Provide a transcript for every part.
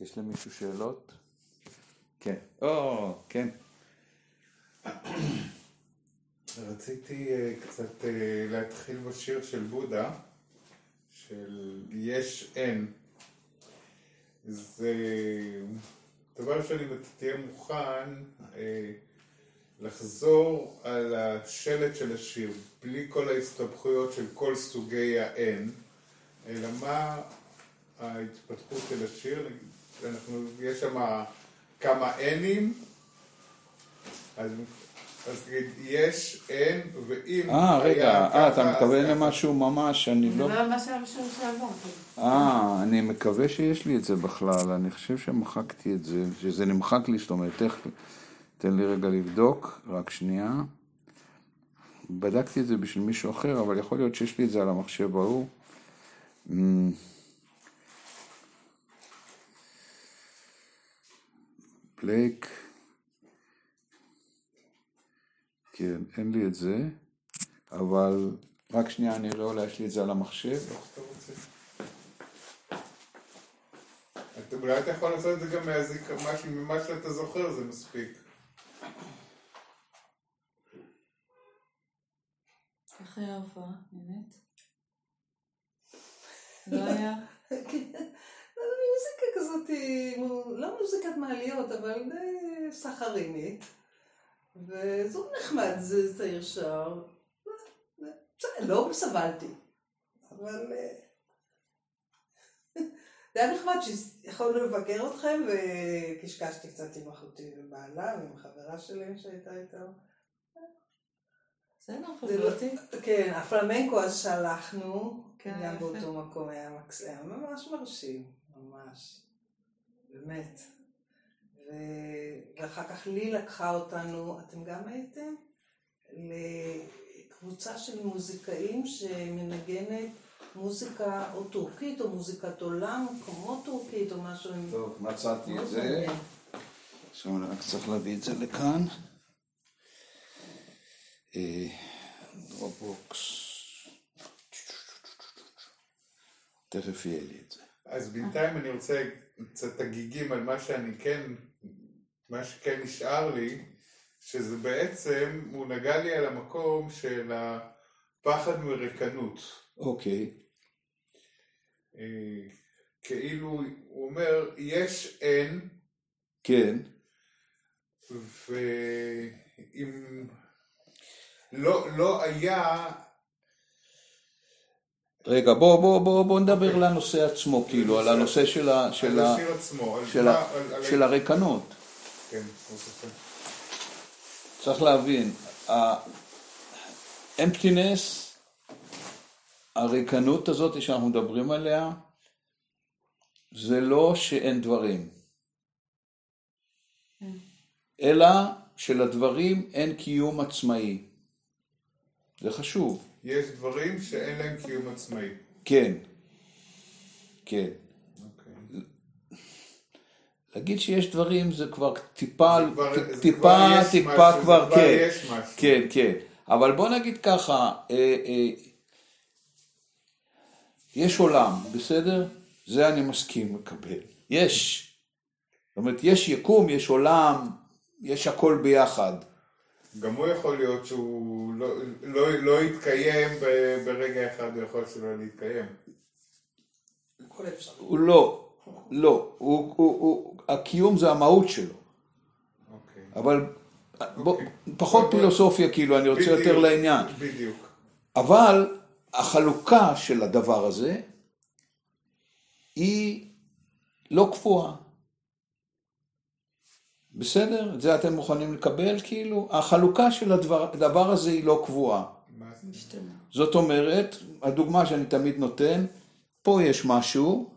יש למישהו שאלות? כן. או, כן. רציתי אה, קצת אה, להתחיל בשיר של בודה, של יש אין. זה דבר ראשון, אם אתה תהיה מוכן אה, לחזור על השלט של השיר, בלי כל ההסתבכויות של כל סוגי האין, אלא מה ההתפתחות של השיר, אנחנו, יש שם כמה אנים, אז, אז תגיד, יש אין, ואם... אה, רגע, אה, אתה מתכוון למשהו ממש, אני לא... זה לא מה שהיה בשיר שעבר. אה, אני מקווה שיש לי את זה בכלל, אני חושב שמחקתי את זה, שזה נמחק לי, זאת אומרת, איך... תן לי רגע לבדוק, רק שנייה. בדקתי את זה בשביל מישהו אחר, אבל יכול להיות שיש לי את זה על המחשב ההוא. בלייק. כן, אין לי את זה, אבל רק שנייה, אני רואה, אולי יש לי את זה על המחשב. אולי אתה יכול לעשות את זה גם ממה שאתה זוכר זה מספיק. איך היה ההופעה? באמת? לא היה? מוזיקה כזאת, לא מוזיקת מעליות, אבל די סחרינית. וזוג נחמד, זה צעיר שר. בסדר, לא סבלתי. אבל אה, זה היה נחמד שיכולנו לבקר אתכם, וקשקשתי קצת עם אחותי ובעלה, ועם חברה שלי שהייתה איתם. בסדר, זה לא- חברתי. כן, הפלמנקו אז שלחנו, כן, גם. באותו מקום היה ממש מרשים, ממש, באמת. ו- ואחר כך לי לקחה אותנו, אתם גם הייתם? לקבוצה של מוזיקאים שמנגנת מוזיקה או טורקית או מוזיקת עולם, כמו טורקית או משהו. טוב, מצאתי את זה. עכשיו אני רק צריך להביא את זה לכאן. אה, דרופבוקס. תכף יהיה לי את זה. אז בינתיים אני רוצה קצת הגיגים על מה שאני כן, מה שכן נשאר לי, שזה בעצם, הוא נגע לי על המקום של הפחד מריקנות. אוקיי. אה, כאילו, הוא אומר, יש אין, כן. ואם לא, לא היה, רגע, בוא, בוא, בוא, בוא נדבר לנושא עצמו, כאילו, על הנושא של ה- של ה- של ה- על- על- של הריקנות. כן, הוא זוכר. צריך להבין, האמפטינס, הריקנות הזאת שאנחנו מדברים עליה, זה לא שאין דברים, אלא שלדברים אין קיום עצמאי. זה חשוב. יש דברים שאין להם קיום עצמאי. כן, כן. אוקיי. להגיד שיש דברים זה כבר טיפה, זה כבר- ט- זה טיפה, כבר טיפה משהו, זה כבר, כבר כן, יש משהו. כן, כן. אבל בוא נגיד ככה, אה, אה, יש עולם, בסדר? זה אני מסכים לקבל. יש. זאת אומרת, יש יקום, יש עולם, יש הכל ביחד. גם הוא יכול להיות שהוא לא, לא, לא יתקיים ברגע אחד, הוא יכול שלא להתקיים. הוא לא, לא. הוא, הוא, הוא, הקיום זה המהות שלו. אוקיי. אבל בוא, אוקיי. פחות בוא- פילוסופיה, כאילו, אני רוצה יותר בדיוק, לעניין. בדיוק. אבל החלוקה של הדבר הזה היא לא קבועה. בסדר? את זה אתם מוכנים לקבל? כאילו, החלוקה של הדבר, הדבר הזה היא לא קבועה. מה זה? משתנה. זאת אומרת, הדוגמה שאני תמיד נותן, פה יש משהו,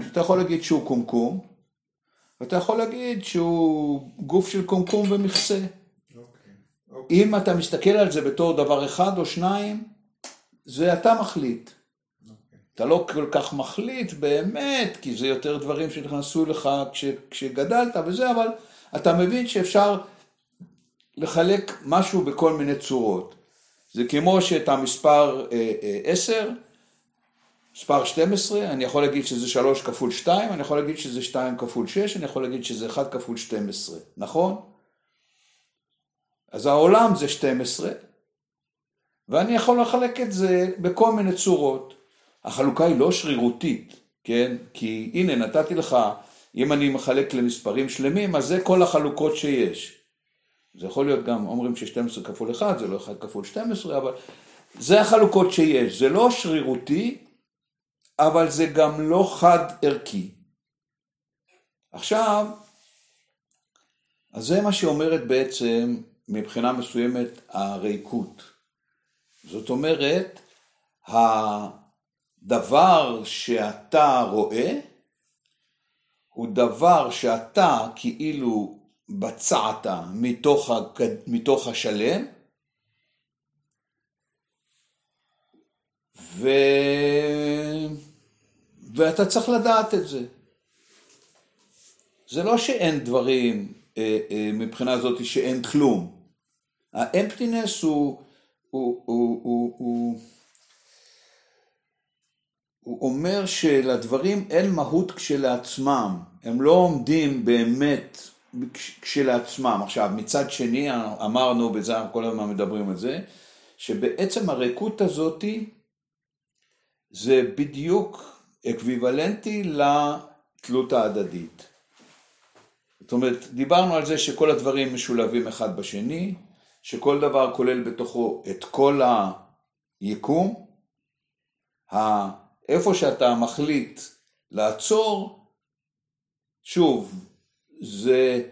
שאתה יכול להגיד שהוא קומקום, ואתה יכול להגיד שהוא גוף של קומקום ומכסה. אוקיי. אוקיי. אם אתה מסתכל על זה בתור דבר אחד או שניים, זה אתה מחליט. אתה לא כל כך מחליט באמת, כי זה יותר דברים שנכנסו לך כש, כשגדלת וזה, אבל אתה מבין שאפשר לחלק משהו בכל מיני צורות. זה כמו שאת המספר אה, אה, 10, מספר 12, אני יכול להגיד שזה 3 כפול 2, אני יכול להגיד שזה 2 כפול 6, אני יכול להגיד שזה 1 כפול 12, נכון? אז העולם זה 12, ואני יכול לחלק את זה בכל מיני צורות. החלוקה היא לא שרירותית, כן? כי הנה נתתי לך, אם אני מחלק למספרים שלמים, אז זה כל החלוקות שיש. זה יכול להיות גם, אומרים ש-12 כפול 1, זה לא 1 כפול 12, אבל זה החלוקות שיש. זה לא שרירותי, אבל זה גם לא חד ערכי. עכשיו, אז זה מה שאומרת בעצם מבחינה מסוימת הריקות. זאת אומרת, הדבר שאתה רואה הוא דבר שאתה כאילו בצעת מתוך, הגד... מתוך השלם ו... ואתה צריך לדעת את זה. זה לא שאין דברים אה, אה, מבחינה זאת שאין כלום. האמפטינס הוא, הוא, הוא, הוא, הוא, הוא אומר שלדברים אין מהות כשלעצמם, הם לא עומדים באמת כשלעצמם. עכשיו, מצד שני, אמרנו, וזה כל הזמן מדברים על זה, שבעצם הריקות הזאתי זה בדיוק אקוויוולנטי לתלות ההדדית. זאת אומרת, דיברנו על זה שכל הדברים משולבים אחד בשני, שכל דבר כולל בתוכו את כל היקום, איפה שאתה מחליט לעצור, שוב, זה,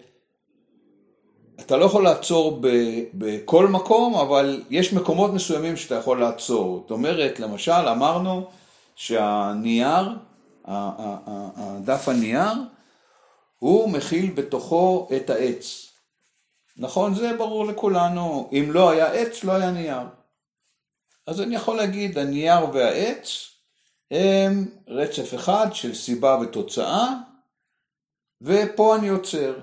אתה לא יכול לעצור בכל מקום, אבל יש מקומות מסוימים שאתה יכול לעצור. זאת אומרת, למשל, אמרנו שהנייר, הדף הנייר, הוא מכיל בתוכו את העץ. נכון? זה ברור לכולנו. אם לא היה עץ, לא היה נייר. אז אני יכול להגיד, הנייר והעץ הם רצף אחד של סיבה ותוצאה, ופה אני עוצר.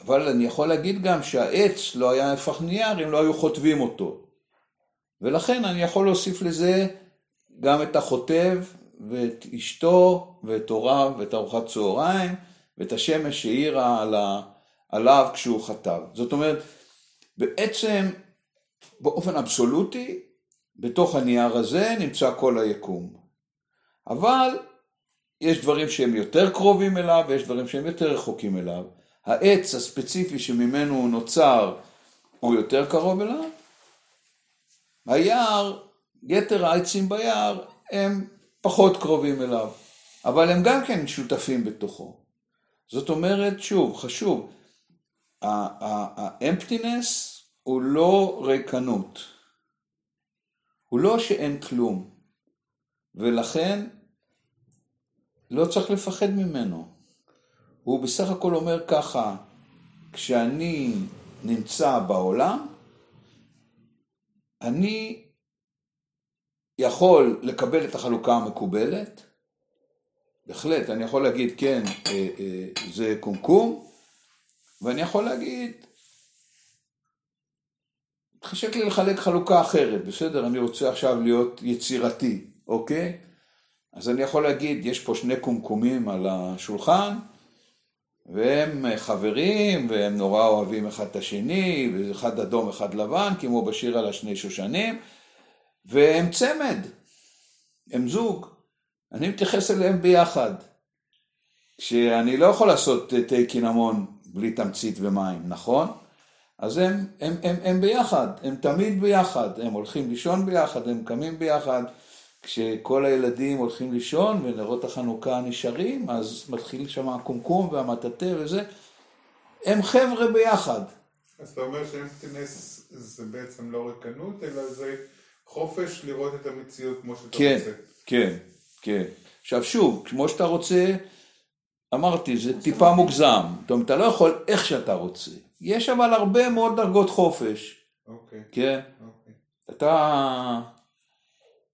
אבל אני יכול להגיד גם שהעץ לא היה הפך נייר אם לא היו חוטבים אותו. ולכן אני יכול להוסיף לזה גם את החוטב ואת אשתו ואת הוריו ואת ארוחת צהריים ואת השמש שהאירה על. עליו כשהוא חטב. זאת אומרת, בעצם באופן אבסולוטי, בתוך הנייר הזה נמצא כל היקום. אבל יש דברים שהם יותר קרובים אליו ויש דברים שהם יותר רחוקים אליו. העץ הספציפי שממנו הוא נוצר הוא יותר קרוב אליו. היער, יתר העצים ביער הם פחות קרובים אליו, אבל הם גם כן שותפים בתוכו. זאת אומרת, שוב, חשוב, האמפטינס הוא לא ריקנות, הוא לא שאין כלום, ולכן לא צריך לפחד ממנו. הוא בסך הכל אומר ככה, כשאני נמצא בעולם, אני יכול לקבל את החלוקה המקובלת, בהחלט, אני יכול להגיד כן, אה, אה, זה קומקום, ואני יכול להגיד, התחשק לי לחלק חלוקה אחרת, בסדר? אני רוצה עכשיו להיות יצירתי, אוקיי? אז אני יכול להגיד, יש פה שני קומקומים על השולחן, והם חברים, והם נורא אוהבים אחד את השני, ואחד אדום, אחד לבן, כמו בשיר על השני שושנים, והם צמד, הם זוג. אני מתייחס אליהם ביחד. שאני לא יכול לעשות תה קינמון בלי תמצית ומים, נכון? אז הם, הם, הם, הם ביחד, הם תמיד ביחד, הם הולכים לישון ביחד, הם קמים ביחד. כשכל הילדים הולכים לישון ונרות החנוכה נשארים, אז מתחיל שם הקומקום והמטאטא וזה. הם חבר'ה ביחד. אז אתה אומר שאמפטינס זה בעצם לא ריקנות, אלא זה חופש לראות את המציאות כמו שאתה כן, רוצה. כן, כן. עכשיו שוב, כמו שאתה רוצה, אמרתי, זה טיפה מוגזם. זאת אומרת, אתה לא יכול איך שאתה רוצה. יש אבל הרבה מאוד דרגות חופש. אוקיי, כן? אוקיי. אתה...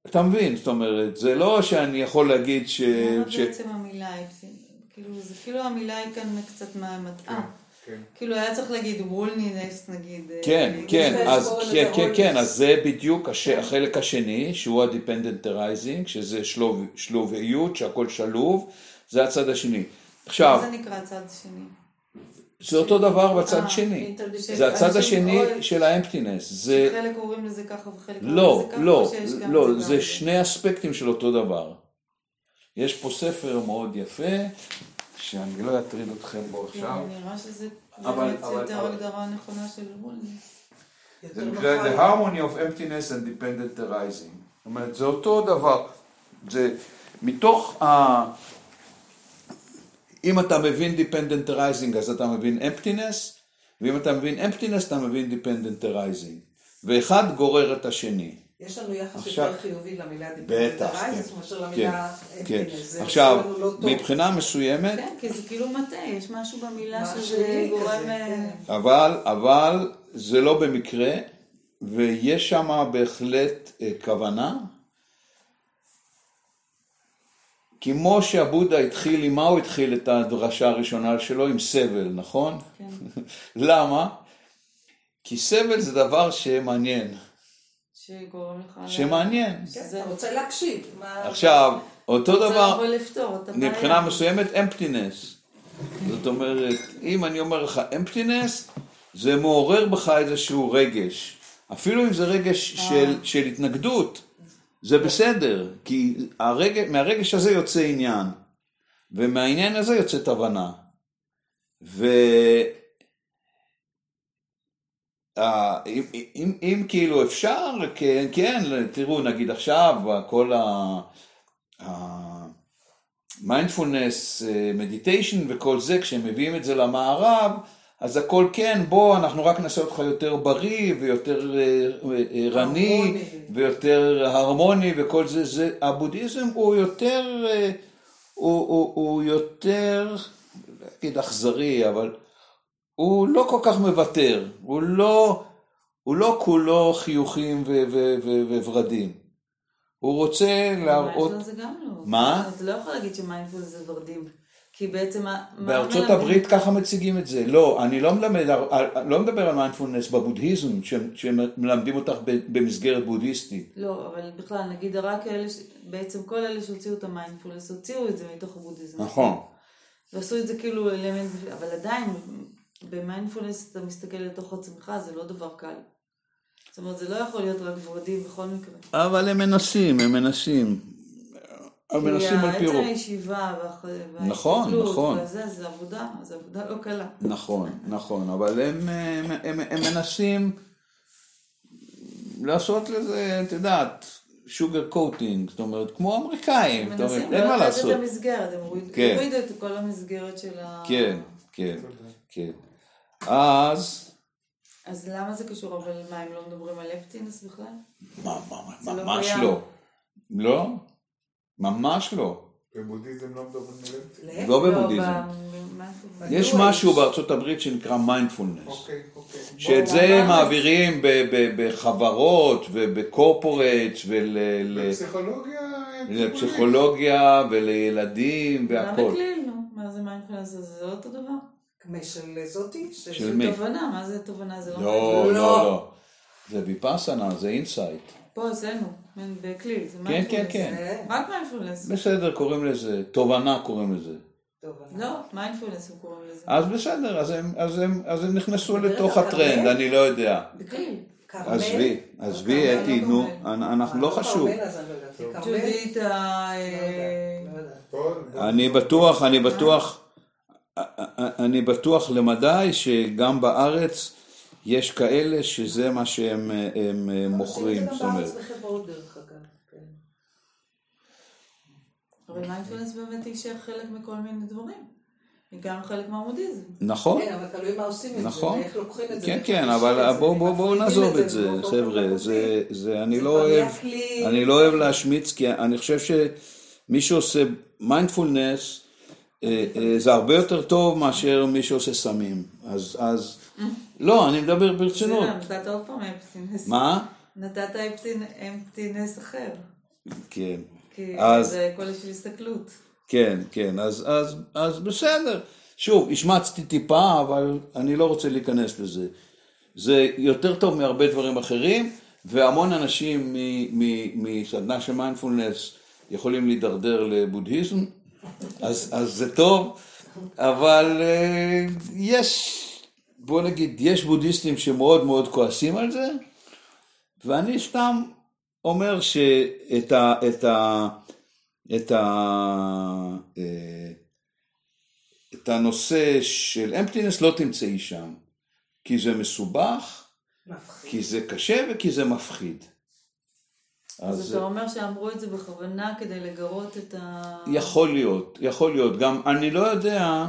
אתה מבין, זאת אומרת, זה לא שאני יכול להגיד ש... למה ש... בעצם המילה היא, כאילו, זה כאילו המילה היא כאן קצת מטעה. כן. כאילו היה צריך להגיד וולנינס נגיד. אה, כן, כן, כאלה אז כן, כן, כן. אז זה בדיוק הש- החלק השני, שהוא ה-Dependentizing, שזה שלוב- שלוביות, שהכל שלוב, זה הצד השני. מה עכשיו, זה נקרא הצד השני? זה אותו דבר בצד אה, שני. זה הצד השני של האמפטינס, זה, חלק קוראים לזה ככה וחלק קוראים לא, לזה ככה, לא, לא, את זה שני אספקטים של אותו דבר. יש פה ספר מאוד יפה, שאני לא אטריד אתכם בו כן, עכשיו. נראה שזה אבל- באמת אבל- יותר הגדרה נכונה של וולנינס. זה נקרא The. Harmony of Emptiness and Dependent Arising. זאת אומרת, זה אותו דבר. זה מתוך ה... אם אתה מבין Dependent Arising אז אתה מבין Emptiness, ואם אתה מבין Emptiness אתה מבין Dependent Arising. ואחד גורר את השני. יש לנו יחס עכשיו- יותר חיובי למילה בטח, dependent arising כן. מאשר כן, למילה כן. emptiness. זה עכשיו, לא טוב. מבחינה מסוימת, כן, כי זה כאילו מטעה, יש משהו במילה שזה גורם... כזה, אה, כן. אבל, אבל זה לא במקרה, ויש שם בהחלט אה, כמו שהבודה התחיל, עם מה הוא התחיל את הדרשה הראשונה שלו? עם סבל, נכון? כן. למה? כי סבל זה דבר שמעניין, שגורם לך... ל- שמעניין. כן, זה- אתה רוצה להקשיב. מה- עכשיו, אותו דבר, לפתור. מבחינה מסוימת emptiness. זאת אומרת, אם אני אומר לך emptiness, זה מעורר בך איזשהו רגש. אפילו אם זה רגש של, של התנגדות, זה בסדר, כי הרגש, מהרגש הזה יוצא עניין, ומהעניין הזה יוצאת הבנה. ו... אה, אם, אם, אם כאילו אפשר, כן, כן, תראו, נגיד עכשיו, כל ה... מיינדפולנס, מדיטיישן וכל זה, כשהם מביאים את זה למערב, אז הכל כן, בוא, אנחנו רק נעשה אותך יותר בריא ויותר אה, אה, ערני הרמוני. ויותר הרמוני וכל זה, זה, הבודהיזם הוא יותר, אה, הוא, הוא, הוא יותר, לא אגיד אכזרי, אבל הוא לא כל כך מוותר, הוא לא, הוא לא כולו חיוכים וורדים. הוא רוצה להראות... מיינדפולנס זה גם לא. מה? אתה לא יכול להגיד שמיינדפולנס זה ורדים. כי בעצם... מה- בארצות מלמדים? הברית ככה מציגים את זה. לא, אני לא, מלמד, על- לא מדבר על מיינדפולנס בבודהיזם, שמלמדים אותך במסגרת בודהיסטית. לא, אבל בכלל, נגיד רק אלה, ש... בעצם כל אלה שהוציאו את המיינדפולנס, הוציאו את זה מתוך הבודהיזם. נכון. ועשו את זה כאילו אלמנט, אבל עדיין, במיינדפולנס אתה מסתכל לתוך עצמך, זה לא דבר קל. זאת אומרת, זה לא יכול להיות רק ורדים בכל מקרה. אבל הם מנסים, הם מנסים. הם מנסים על פי כי רוב. עצם הישיבה והח- נכון, וההסתכלות נכון. וזה, זה עבודה, זה עבודה לא קלה. נכון, נכון, אבל הם, הם, הם, הם מנסים לעשות לזה, את יודעת, sugar coating, זאת אומרת, כמו האמריקאים, זאת אומרת, מנסים אין מה לתת לעשות. את המסגרת, הם הורידו כן. הורידו את כל המסגרת של ה... כן, כן, כן. אז, אז למה זה קשור, אבל מה, הם לא מדברים על emptiness בכלל? מה, מה, לא ממש קיים. לא. לא? ממש לא. בבודהיזם לא מדברים על להפך. לא בבודהיזם. יש בניו משהו. בארצות הברית שנקרא מיינדפולנס. אוקיי, אוקיי. שאת זה מעבירים בחברות וב corporate בפסיכולוגיה... טיפולית. ולפסיכולוגיה ולילדים גם והכל. בכליל, נו. מה זה מיינדפלנס? זה לא אותו דבר? של זאתי? של מי? תובנה, מה זה תובנה? זה לא לא, מיינדפלנס. לא, לא. זה ויפאסנה, זה insight. פה אצלנו, זה כן. כן. זה- רק מיינדפלנס. בסדר, קוראים לזה, תובנה קוראים לזה. לא, מיינדפלנס הם קוראים לזה. אז בסדר, אז הם, אז הם, אז הם נכנסו לתוך הטרנד? אני לא יודע. עזבי, עזבי אתי, לא נו. אנחנו לא אה, חשוב. לא? ג'ודית ה... לא. בואו- אני בטוח, אני בטוח, אני בטוח למדי שגם בארץ יש כאלה שזה מה שהם הם מוכרים, עושים זאת את זה גם אומרת. בארץ בחברות דרך אגב. כן. אבל מיינדפלנס באמת היא חלק מכל מיני דברים. היא גם חלק מהבודהיזם. נכון, כן, אבל תלוי מה עושים את זה, נכון. ואיך לוקחים את זה. כן, כן, אבל את זה, בואו בואו מפרידים נעזוב את זה, חבר'ה. זה, זה, אני זה לא אוהב, אני לא אוהב להשמיץ, כי אני חושב שמי שעושה מיינדפולנס, אה, אה, זה הרבה יותר טוב מאשר מי שעושה סמים. אז, אז, לא, אני מדבר ברצינות. נתת עוד פעם emptiness. מה? נתת אמפטינ- אמפטינס אחר. כן. כי אז- זה כל של הסתכלות. כן, כן, אז, אז, אז בסדר. שוב, השמצתי טיפה, אבל אני לא רוצה להיכנס לזה. זה יותר טוב מהרבה דברים אחרים, והמון אנשים מסדנה של מיינדפולנס יכולים להידרדר לבודהיזם, אז, אז זה טוב, אבל אה, יש, בוא נגיד, יש בודהיסטים שמאוד מאוד כועסים על זה, ואני סתם אומר שאת ה... את ה... את ה... אה, את הנושא של אמפטינס לא תמצאי שם, כי זה מסובך, מפחיד. כי זה קשה וכי זה מפחיד. אז אז אתה אומר שאמרו את זה בכוונה כדי לגרות את ה... יכול להיות, יכול להיות. גם אני לא יודע,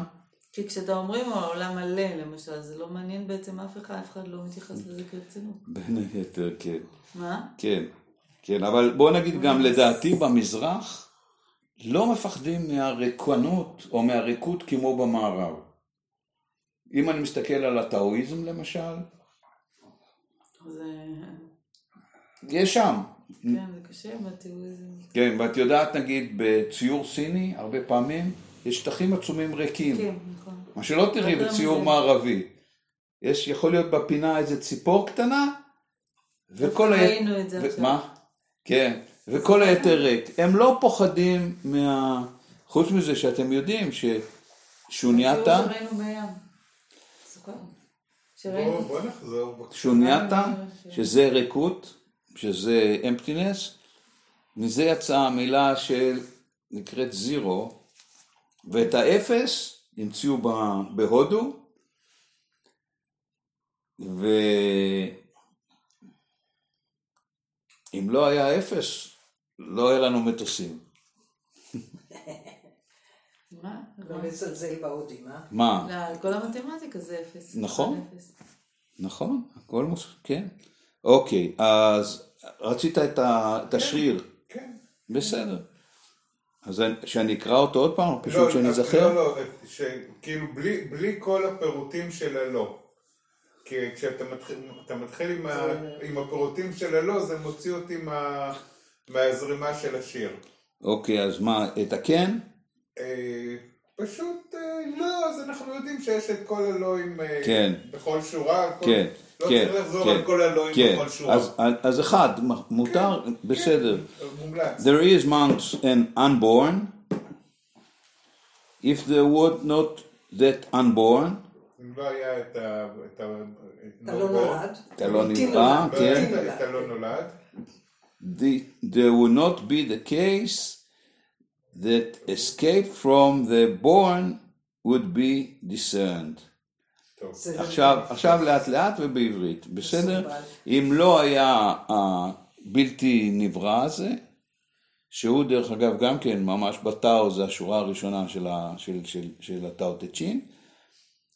כי כשאתה אומרים העולם מלא, למשל, זה לא מעניין בעצם אף אחד, אף אחד לא מתייחס לזה כרצינות. בין היתר כן, מה? כן, כן, אבל בוא נגיד גם לדעתי במזרח לא מפחדים מהריקנות או מהריקות כמו במערב. אם אני מסתכל על הטאואיזם למשל, זה... יש שם. כן, זה קשה בתיאוריזם. כן, ואת יודעת נגיד בציור סיני, הרבה פעמים, יש שטחים עצומים ריקים. כן, נכון. מה שלא תראי לא בציור. מערבי. יש, יכול להיות בפינה איזה ציפור קטנה, וכל היתר... ראינו את זה עכשיו. מה? כן, וכל היתר ריק. הם לא פוחדים מה... חוץ מזה שאתם יודעים ששונייתה. שונייתה, שזה ריקות, שזה אמפטינס, מזה יצאה המילה של, נקראת זירו, ואת האפס המציאו בהודו, ואם לא היה אפס, לא היה לנו מטוסים. מה? לא לזלזל בהודים, אה? מה? לא, כל המתמטיקה זה אפס. נכון. נכון, הכל מוס... כן. אוקיי, אז רצית את. את השריר. כן. בסדר. אז אני- שאני אקרא אותו עוד פעם, או פשוט שאני לא, אזכר? לא, לא, שכאילו בלי, בלי כל הפירוטים של הלא. כי כשאתה מתחיל, אתה מתחיל עם, ה, עם הפירוטים של הלא, זה מוציא אותי מה, מהזרימה של השיר. אוקיי, אז מה, את הכן? אה, פשוט אה, לא, אז אנחנו יודעים שיש את כל הלואים אה, כן. בכל שורה. כל, כן, לא כן, צריך לחזור כן, על כל הלואים כן. בכל שורה. אז, אז אחד, מותר, בסדר. מומלץ. There is monks and unborn. If there were not that unborn, אם לא היה את ה... את ה... אתה לא נולד. אתה לא בלתי נברא, נולד, כן. בלתי נולד. אתה לא נולד. the, there will not be the case that escape from the born would be discerned. זה- עכשיו, עכשיו לאט לאט ובעברית, בסדר? אם לא היה הבלתי נברא הזה, שהוא דרך אגב גם כן ממש בטאו, זה השורה הראשונה של, ה, של, של, של הטאו טה צ'ין,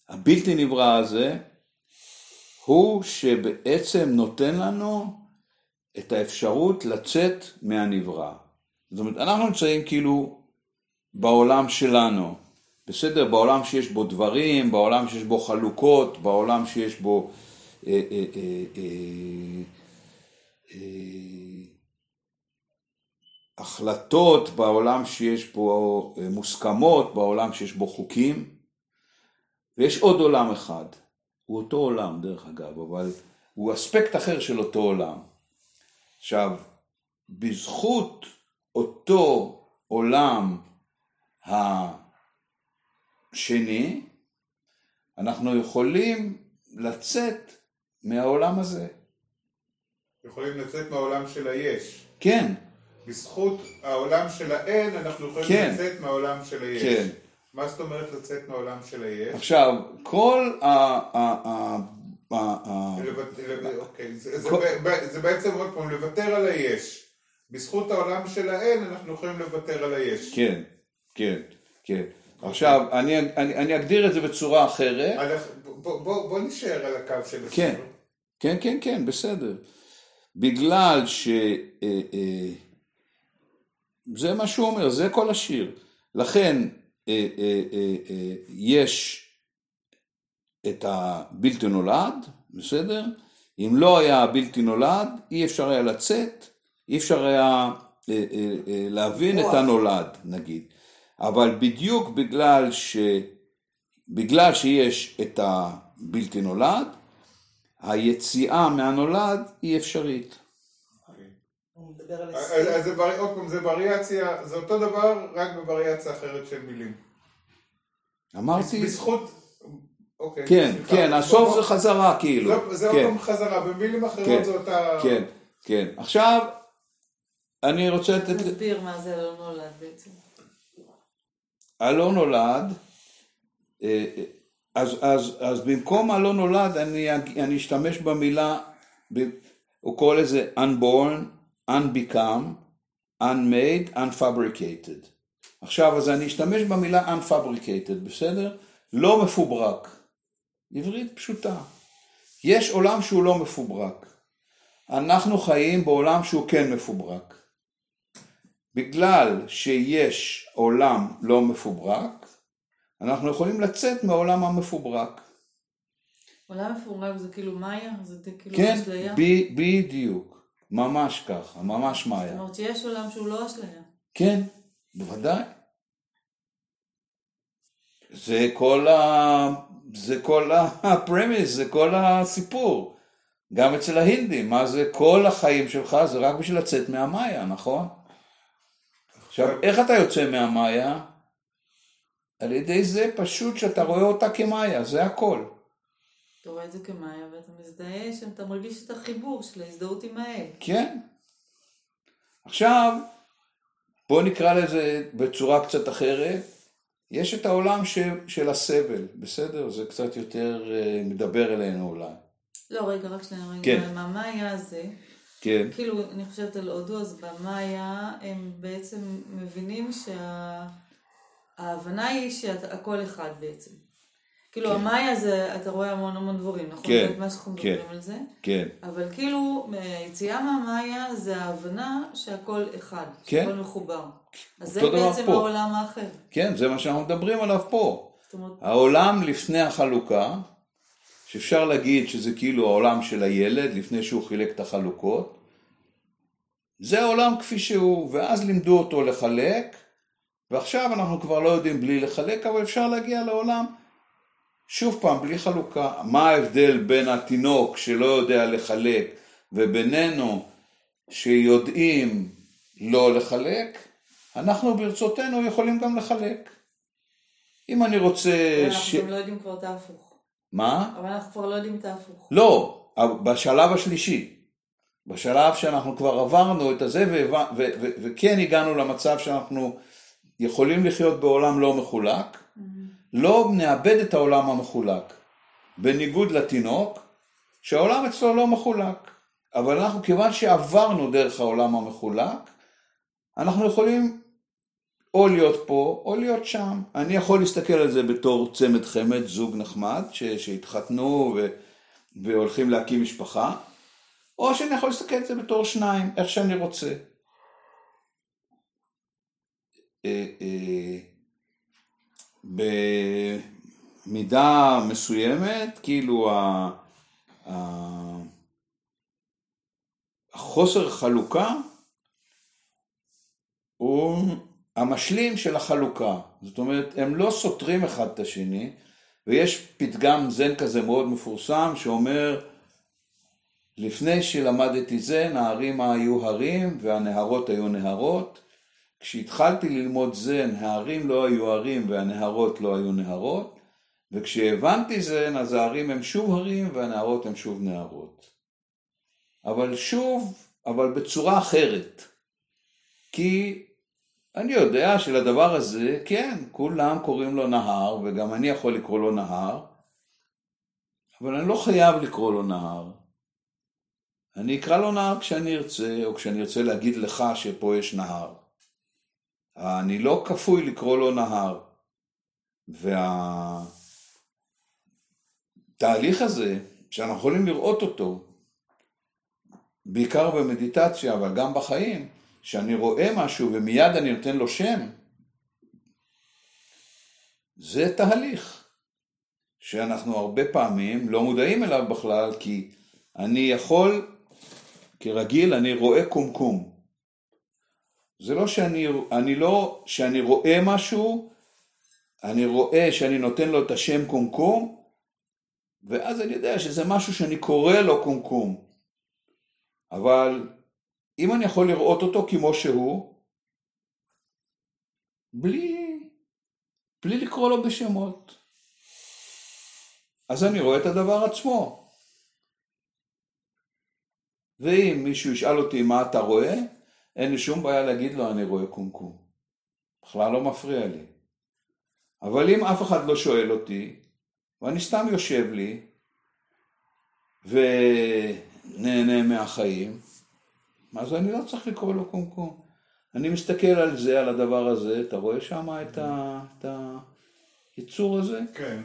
הבלתי נברא הזה, הוא שבעצם נותן לנו את האפשרות לצאת מהנברא. זאת אומרת, אנחנו נמצאים כאילו בעולם שלנו, בסדר? בעולם שיש בו דברים, בעולם שיש בו חלוקות, בעולם שיש בו אה, אה, אה, החלטות, בעולם שיש בו מוסכמות, בעולם שיש בו חוקים, ויש עוד עולם אחד. הוא אותו עולם דרך אגב, אבל הוא אספקט אחר של אותו עולם. עכשיו, בזכות אותו עולם השני, אנחנו יכולים לצאת מהעולם הזה. יכולים לצאת מהעולם של היש. כן, בזכות העולם של האין, אנחנו יכולים כן. לצאת מהעולם של היש. כן. מה זאת אומרת לצאת מהעולם של היש? עכשיו, כל ה... זה בעצם עוד פעם לוותר על היש. בזכות העולם של האין אנחנו יכולים לוותר על היש. כן, כן, כן. עכשיו, אני, אני, אני אגדיר את זה בצורה אחרת. בוא- בוא בוא נשאר על הקו של השיר. כן, כן, כן, כן, בסדר. בגלל ש... אה, אה, זה מה שהוא אומר, זה כל השיר. לכן אה, אה, אה, אה, יש את הבלתי נולד, בסדר? אם לא היה הבלתי נולד, אי אפשר היה לצאת, אי אפשר היה אה, אה, אה, להבין את. הנולד, נגיד. אבל בדיוק בגלל בגלל שיש את הבלתי נולד, היציאה מהנולד היא אפשרית. אז עוד פעם, זה וריאציה, זה אותו דבר, רק בווריאציה אחרת של מילים. אמרתי, בזכות... אוקיי. כן. כן, הסוף זה חזרה כאילו. זה- זה עוד כן, פעם חזרה, במילים אחרות כן, זה אותה... כן, כן. עכשיו, אני רוצה לתת... תסביר מה זה לא נולד בעצם. הלא נולד, אה, אה, אז, אז, אז במקום הלא נולד אני, אני אשתמש במילה, הוא קורא לזה unborn, unbecome, unmade, unfabricated. עכשיו, אז אני אשתמש במילה unfabricated, בסדר? לא מפוברק. עברית פשוטה. יש עולם שהוא לא מפוברק. אנחנו חיים בעולם שהוא כן מפוברק. בגלל שיש עולם לא מפוברק, אנחנו יכולים לצאת מהעולם המפוברק. עולם מפורק זה כאילו מאיה? זה כאילו כן, אשליה? ב- בדיוק. ממש ככה, ממש זאת מאיה. אומרת שיש עולם שהוא לא אשליה. כן, בוודאי. זה כל ה... זה כל הפרמיס, זה כל הסיפור. גם אצל ההינדים, מה זה כל החיים שלך זה רק בשביל לצאת מהמאיה, נכון? עכשיו, איך אתה יוצא מהמאיה? על ידי זה פשוט שאתה רואה אותה כמאיה, זה הכל. אתה רואה את זה כמאיה ואתה מזדהה שאתה מרגיש את החיבור של ההזדהות עם האל. כן. עכשיו, בוא נקרא לזה בצורה קצת אחרת. יש את העולם של, של הסבל, בסדר? זה קצת יותר אה, מדבר אלינו אולי. לא, רגע, רק שנייה, רגע. כן. מהמאיה הזה, כן. כאילו, אני חושבת על הודו, אז במאיה הם בעצם מבינים שההבנה היא שהכל אחד בעצם. כאילו, כן. המאיה זה, אתה רואה המון המון דברים, נכון? כן, מה שאנחנו כן. מדברים על זה. כן. אבל כאילו, היציאה מהמאיה זה ההבנה שהכל אחד, כן. שהכל מחובר. אז זה בעצם פה. העולם האחר. כן, זה מה שאנחנו מדברים עליו פה. אומרת, העולם לפני החלוקה, שאפשר להגיד שזה כאילו העולם של הילד לפני שהוא חילק את החלוקות, זה העולם כפי שהוא, ואז לימדו אותו לחלק, ועכשיו אנחנו כבר לא יודעים בלי לחלק, אבל אפשר להגיע לעולם, שוב פעם, בלי חלוקה. מה ההבדל בין התינוק שלא יודע לחלק, ובינינו שיודעים לא לחלק? אנחנו ברצותנו יכולים גם לחלק. אם אני רוצה... אנחנו ש... גם לא יודעים כבר את ההפוך. מה? אבל אנחנו כבר לא יודעים את ההפוך. לא, בשלב השלישי. בשלב שאנחנו כבר עברנו את הזה והבנ- ו- ו- וכן הגענו למצב שאנחנו יכולים לחיות בעולם לא מחולק, לא נאבד את העולם המחולק. בניגוד לתינוק, שהעולם אצלו לא מחולק. אבל אנחנו, כיוון שעברנו דרך העולם המחולק, אנחנו יכולים או להיות פה או להיות שם. אני יכול להסתכל על זה בתור צמד חמד, זוג נחמד, ש- שהתחתנו ו- והולכים להקים משפחה, או שאני יכול להסתכל על זה בתור שניים, איך שאני רוצה. אה, אה, במידה מסוימת, כאילו החוסר חלוקה הוא המשלים של החלוקה. זאת אומרת, הם לא סותרים אחד את השני, ויש פתגם זן כזה מאוד מפורסם שאומר, לפני שלמדתי זה, נהרים היו הרים והנהרות היו נהרות. כשהתחלתי ללמוד זן, ההרים לא היו הרים והנהרות לא היו נהרות. וכשהבנתי זן, אז ההרים הם שוב הרים והנהרות הם שוב נהרות. אבל שוב, אבל בצורה אחרת. כי אני יודע שלדבר הזה, כן, כולם קוראים לו נהר, וגם אני יכול לקרוא לו נהר, אבל אני לא חייב לקרוא לו נהר. אני אקרא לו נהר כשאני ארצה, או כשאני ארצה להגיד לך שפה יש נהר. אני לא כפוי לקרוא לו נהר. והתהליך הזה, שאנחנו יכולים לראות אותו, בעיקר במדיטציה, אבל גם בחיים, שאני רואה משהו ומיד אני נותן לו שם, זה תהליך שאנחנו הרבה פעמים לא מודעים אליו בכלל, כי אני יכול, כרגיל, אני רואה קומקום. זה לא שאני, אני לא, שאני רואה משהו, אני רואה שאני נותן לו את השם קומקום, ואז אני יודע שזה משהו שאני קורא לו קומקום. אבל אם אני יכול לראות אותו כמו שהוא, בלי, בלי לקרוא לו בשמות, אז אני רואה את הדבר עצמו. ואם מישהו ישאל אותי מה אתה רואה, אין לי שום בעיה להגיד לו אני רואה קומקום. בכלל לא מפריע לי. אבל אם אף אחד לא שואל אותי, ואני סתם יושב לי, ונהנה מהחיים, אז אני לא צריך לקרוא לו קומקום. אני מסתכל על זה, על הדבר הזה, אתה רואה שם את, ה, את היצור הזה? כן.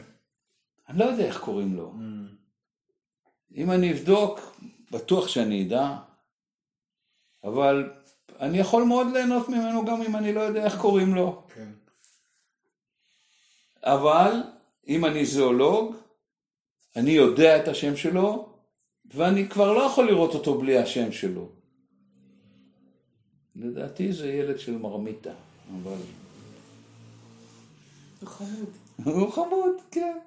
אני לא יודע איך קוראים לו. אם אני אבדוק, בטוח שאני אדע, אבל אני יכול מאוד ליהנות ממנו גם אם אני לא יודע איך קוראים לו. כן. אבל אם אני זואולוג, אני יודע את השם שלו, ואני כבר לא יכול לראות אותו בלי השם שלו. לדעתי זה ילד של מרמיתה, אבל... הוא חמוד. הוא חמוד, כן.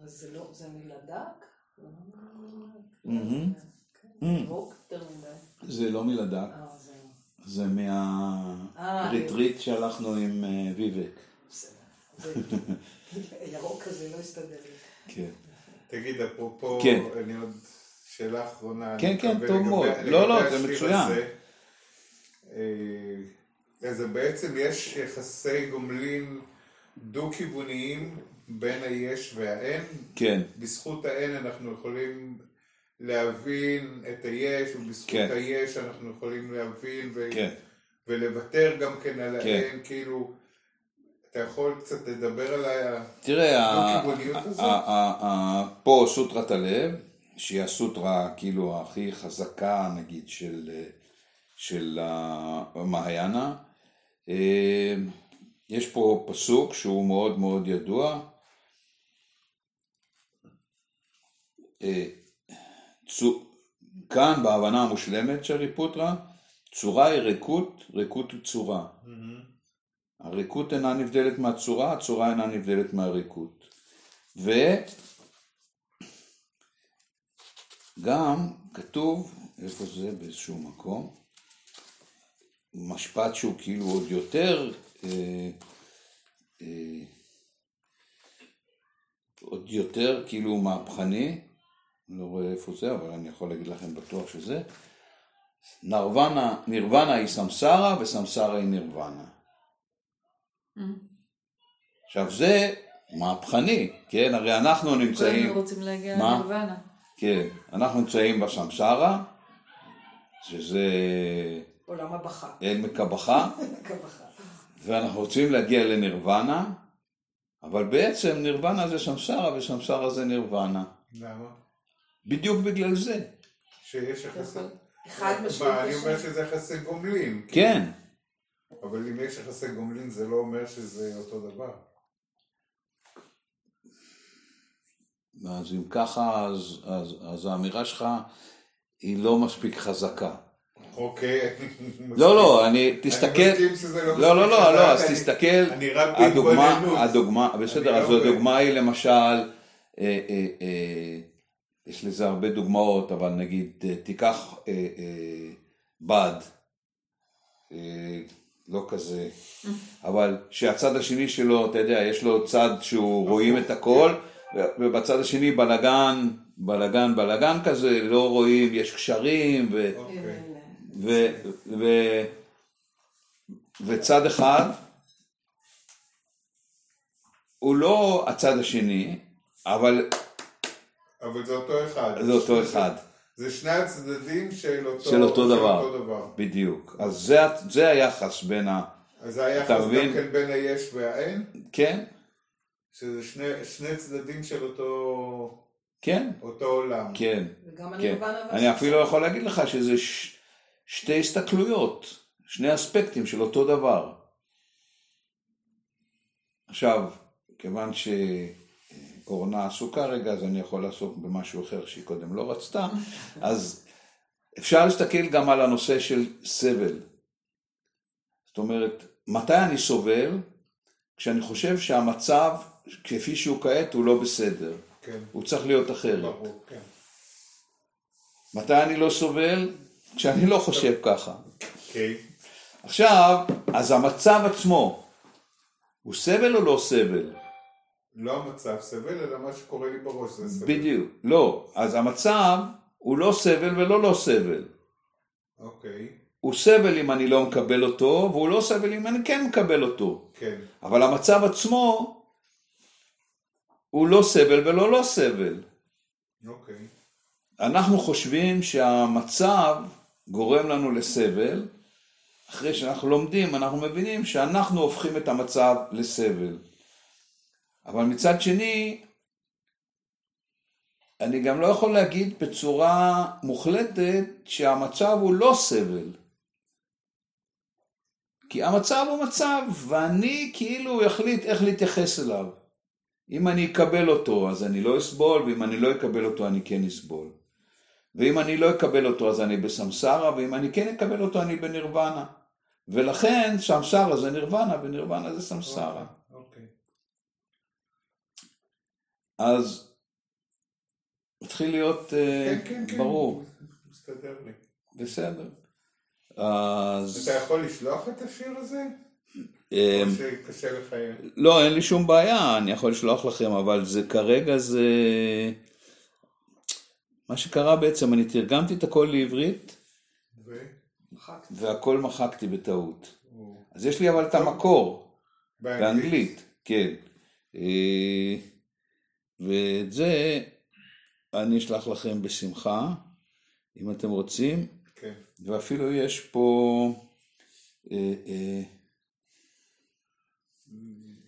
אבל זה לא, זה מלדק? מדי. זה לא מלדק, אה, זה... מהריטריט שהלכנו עם אה, ויבק. בסדר. זה- ירוק כזה לא הסתדר לי. כן. תגיד, אפרופו, כן. אני עוד שאלה אחרונה. כן, כן, טוב מאוד. לא, לא, זה מצוין. אה, אז בעצם יש יחסי גומלין דו-כיווניים בין היש והאין. כן, בזכות האין אנחנו יכולים להבין את היש, ובזכות כן. היש אנחנו יכולים להבין ו... כן. ולוותר גם כן על כן. האין, כאילו, אתה יכול קצת לדבר על ה... תראה, הזאת? פה סוטרת הלב, שהיא הסוטרה כאילו הכי חזקה נגיד של, של המעיינה, אה, יש פה פסוק שהוא מאוד מאוד ידוע, אה, צו- כאן בהבנה המושלמת של ריפוטרה, צורה היא ריקות, ריקות היא צורה. הריקות אינה נבדלת מהצורה, הצורה אינה נבדלת מהריקות. וגם כתוב, איפה זה? באיזשהו מקום, משפט שהוא כאילו עוד יותר, אה, אה, עוד יותר כאילו מהפכני, לא רואה איפה זה, אבל אני יכול להגיד לכם בטוח שזה. נרוונה, נירוונה היא סמסרה וסמסרה היא נירוונה. עכשיו זה מהפכני, כן? הרי אנחנו נמצאים, כולנו רוצים להגיע? לנירוונה. כן, אנחנו נמצאים בסמסרה, שזה עולם הבכה. עמק הבכה. ואנחנו רוצים להגיע לנירוונה, אבל בעצם נירוונה זה סמסרה וסמסרה זה נירוונה. למה? בדיוק בגלל זה. שיש יחסי... אחד משלים מה, את אני אומר. שזה יחסי גומלין. כן, אבל אם יש יחסי גומלין זה לא אומר שזה אותו דבר. אז אם ככה, אז, אז, אז האמירה שלך היא לא מספיק חזקה. אוקיי. לא, לא, אני, תסתכל, אני מסכים שזה לא לא, לא, לא, לא, אז אני- תסתכל, אני רק הדוגמה, בהתבוננות. הדוגמה, בסדר, אז לא הדוגמה היא למשל, אה, אה, אה, יש לזה הרבה דוגמאות, אבל נגיד, אה, תיקח אה, אה, בד, אה, לא כזה, אבל שהצד השני שלו, אתה יודע, יש לו צד שהוא רואים את הכל, ו- ובצד השני בלגן, בלגן, בלגן כזה, לא רואים, יש קשרים, ו... אוקיי. הנה, הנה. ו, ו, וצד אחד הוא לא הצד השני, אבל אבל זה אותו אחד. זה אותו אחד, זה שני הצדדים של אותו, של אותו דבר. אותו דבר. בדיוק. אז זה, זה היחס בין ה... אז זה היחס גם? כן בין היש והאין, כן, שזה שני, שני צדדים של אותו, כן, אותו עולם. כן, וגם כן. הנירוונה אני אפילו יכול להגיד לך שזה ש, שתי הסתכלויות, שני אספקטים של אותו דבר. עכשיו, כיוון שאורנה עסוקה רגע, אז אני יכול לעסוק במשהו אחר שהיא קודם לא רצתה, אז אפשר להסתכל גם על הנושא של סבל. זאת אומרת, מתי אני סובל? כשאני חושב שהמצב כפי שהוא כעת הוא לא בסדר. כן, הוא צריך להיות אחרת. ברור, כן. מתי אני לא סובל? כשאני לא חושב ככה. אוקיי, עכשיו, אז המצב עצמו, הוא סבל או לא סבל? לא המצב סבל, אלא מה שקורה לי בראש זה סבל. בדיוק. לא. אז המצב הוא לא סבל ולא לא סבל. אוקיי, הוא סבל אם אני לא מקבל אותו, והוא לא סבל אם אני כן מקבל אותו. כן, אבל המצב עצמו הוא לא סבל ולא לא סבל. אוקיי, אנחנו חושבים שהמצב גורם לנו לסבל, אחרי שאנחנו לומדים אנחנו מבינים שאנחנו הופכים את המצב לסבל. אבל מצד שני, אני גם לא יכול להגיד בצורה מוחלטת שהמצב הוא לא סבל. כי המצב הוא מצב, ואני כאילו אחליט איך להתייחס אליו. אם אני אקבל אותו אז אני לא אסבול, ואם אני לא אקבל אותו אני כן אסבול. ואם אני לא אקבל אותו אז אני בסמסרה, ואם אני כן אקבל אותו אני בנירוונה. ולכן סמסרה זה נירוונה ונירוונה זה סמסרה. אוקיי. אז מתחיל להיות אה, כן, כן, כן. ברור, מסתדר לי. בסדר. אז אתה יכול לשלוח את השיר הזה? אה, או שקשה לך... לא, אין לי שום בעיה, אני יכול לשלוח לכם, אבל זה כרגע זה... מה שקרה בעצם, אני תרגמתי את הכל לעברית, ו... והכל מחקתי בטעות. או- אז יש לי אבל את המקור, באנגלית? באנגלית, כן. ואת זה אני אשלח לכם בשמחה, אם אתם רוצים, כן. ואפילו יש פה... אה, אה,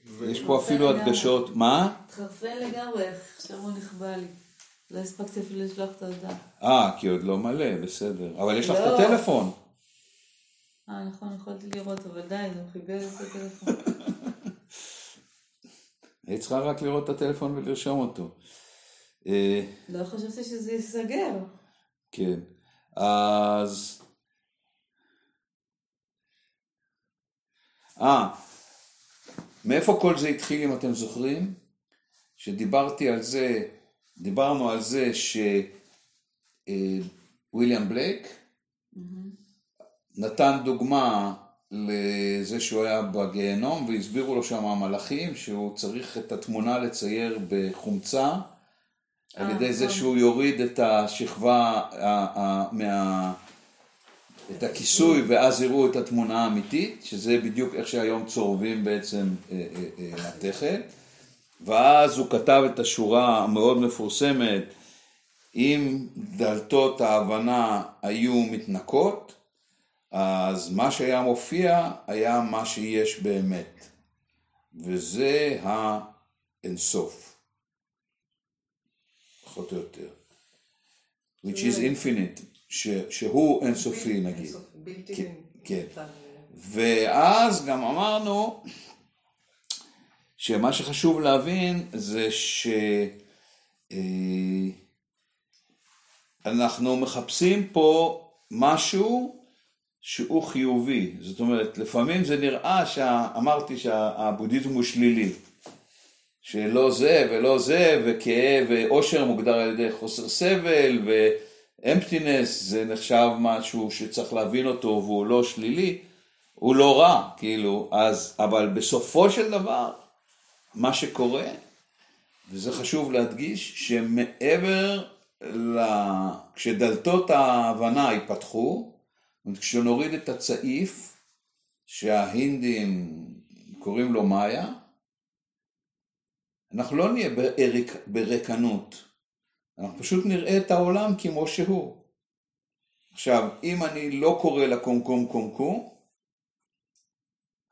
ו- יש פה אפילו הדגשות, מה? התחרפן לגמרי, עכשיו הוא נכבה לי. לא הספקתי אפילו לשלוח את ההודעה. אה, כי עוד לא מלא, בסדר. אבל יש לך את לא. הטלפון. אה, נכון, יכולתי לראות, אבל די, זה חיבר את הטלפון. היית צריכה רק לראות את הטלפון ולרשום אותו. אה, לא חשבתי שזה ייסגר. כן. אז... אה, מאיפה כל זה התחיל אם אתם זוכרים? שדיברתי על זה, דיברנו על זה שוויליאם בלייק נתן דוגמה לזה שהוא היה בגיהנום והסבירו לו שם המלאכים שהוא צריך את התמונה לצייר בחומצה על אה, ידי זה נכון. שהוא יוריד את השכבה ה- ה- מה... את הכיסוי ואז יראו את התמונה האמיתית, שזה בדיוק איך שהיום צורבים בעצם אה, אה, אה, מתכת. ואז הוא כתב את השורה המאוד מפורסמת, אם דלתות ההבנה היו מתנקות, אז מה שהיה מופיע היה מה שיש באמת. וזה האינסוף. פחות או יותר. which is infinite, ש, שהוא אינסופי נגיד. בלתי כן, כן. ואז גם אמרנו שמה שחשוב להבין זה שאנחנו מחפשים פה משהו שהוא חיובי. זאת אומרת, לפעמים זה נראה שאמרתי שהבודהיזם הוא שלילי. שלא זה ולא זה, וכאב ואושר מוגדר על ידי חוסר סבל, ואמפטינס זה נחשב משהו שצריך להבין אותו והוא לא שלילי, הוא לא רע, כאילו, אז, אבל בסופו של דבר, מה שקורה, וזה חשוב להדגיש, שמעבר ל... כשדלתות ההבנה ייפתחו, כשנוריד את הצעיף, שההינדים קוראים לו מאיה, אנחנו לא נהיה ברק, ברקנות, אנחנו פשוט נראה את העולם כמו שהוא. עכשיו, אם אני לא קורא לקומקום קומקום,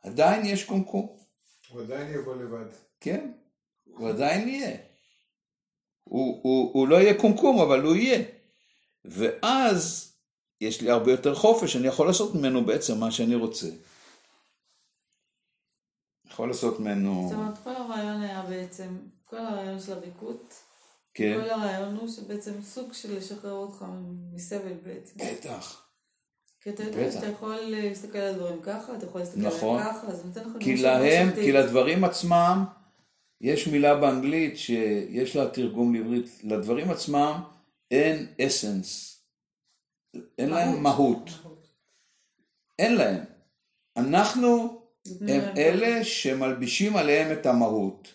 עדיין יש קומקום, הוא עדיין יבוא לבד. כן, הוא עדיין יהיה. הוא, הוא, הוא לא יהיה קומקום, אבל הוא יהיה. ואז יש לי הרבה יותר חופש, אני יכול לעשות ממנו בעצם מה שאני רוצה. יכול לעשות ממנו, זאת אומרת, כל הרעיון היה בעצם, כל הרעיון של הריקות, כן, כל הרעיון הוא שבעצם סוג של לשחרר אותך מסבל בעצם. בטח, כי אתה יודע. שאתה יכול להסתכל על הדברים ככה, אתה יכול להסתכל נכון. עליהם ככה, אז נותן לך כי להם, מחשבתית. כי לדברים עצמם, יש מילה באנגלית שיש לה תרגום לעברית, לדברים עצמם אין אסנס, אין להם מהות, אין להם. אנחנו הם אלה שמלבישים עליהם את המהות.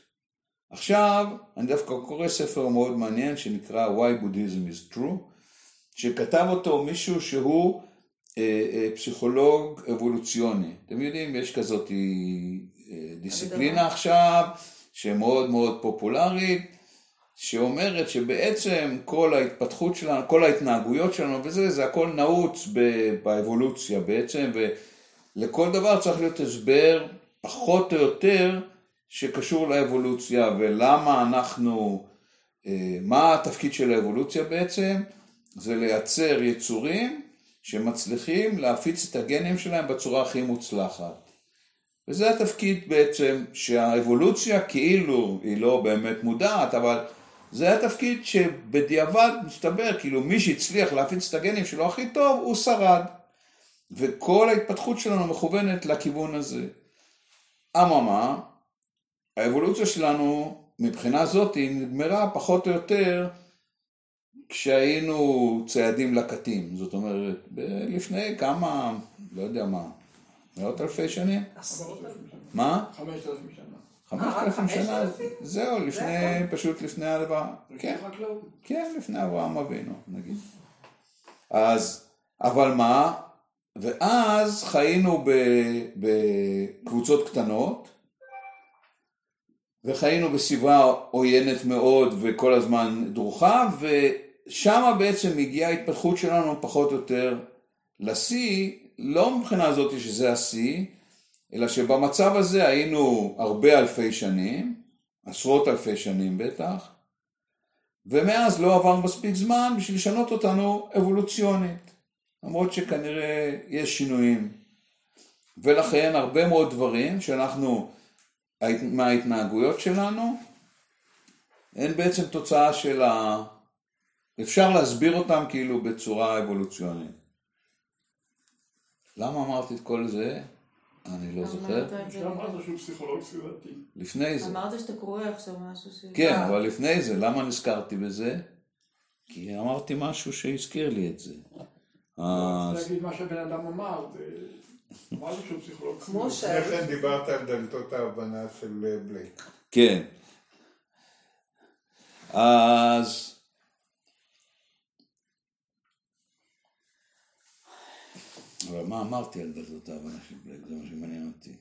עכשיו, אני דווקא קורא ספר מאוד מעניין שנקרא Why Buddhism is True, שכתב אותו מישהו שהוא אה, אה, פסיכולוג אבולוציוני. אתם יודעים, יש כזאת אה, דיסציפלינה עכשיו, שמאוד מאוד פופולרית, שאומרת שבעצם כל ההתפתחות שלנו, כל ההתנהגויות שלנו וזה, זה הכל נעוץ באבולוציה בעצם, ולכל דבר צריך להיות הסבר פחות או יותר שקשור לאבולוציה, ולמה אנחנו, אה, מה התפקיד של האבולוציה בעצם? זה לייצר יצורים שמצליחים להפיץ את הגנים שלהם בצורה הכי מוצלחת. וזה התפקיד בעצם שהאבולוציה כאילו היא לא באמת מודעת, אבל זה התפקיד שבדיעבד מסתבר, כאילו מי שהצליח להפיץ את הגנים שלו הכי טוב, הוא שרד. וכל ההתפתחות שלנו מכוונת לכיוון הזה. אממה, האבולוציה שלנו מבחינה זאת היא נגמרה פחות או יותר כשהיינו ציידים לקטים. זאת אומרת, לפני כמה, לא יודע מה, מאות אלפי שנים? מה? חמשת אלפים שנה. חמשת אלפים שנה? זהו, לפני, פשוט לפני הדבר, כן, חקלאות. כן, לפני אברהם אבינו, נגיד. אז, אבל מה? ואז חיינו בקבוצות קטנות, וחיינו בסביבה עוינת מאוד וכל הזמן דרוכה, ושם בעצם הגיעה ההתפתחות שלנו פחות או יותר לשיא, לא מבחינה זאת שזה השיא, אלא שבמצב הזה היינו הרבה אלפי שנים, עשרות אלפי שנים בטח, ומאז לא עבר מספיק זמן בשביל לשנות אותנו אבולוציונית, למרות שכנראה יש שינויים. ולכן הרבה מאוד דברים שאנחנו, ההת- מההתנהגויות שלנו, הן בעצם תוצאה של ה... אפשר להסביר אותם כאילו בצורה אבולוציונית. למה אמרתי את כל זה? אני לא זוכר. אמרת את זה. עכשיו אמרת שהוא פסיכולוג סביבתי. לפני זה. אמרת שאתה קורא עכשיו משהו ש... כן, אה, אבל לפני זה, למה נזכרתי בזה? כי אמרתי משהו שהזכיר לי את זה. אז להגיד מה שהבן אדם אמר. אמרנו שהוא פסיכולוג כמו סביבתי. לפני כן דיברת על דלתות ההבנה של אה, בלייק. כן. אז... אבל מה אמרתי על דלתות ההבנה של בלייק? זה מה שמעניין אותי.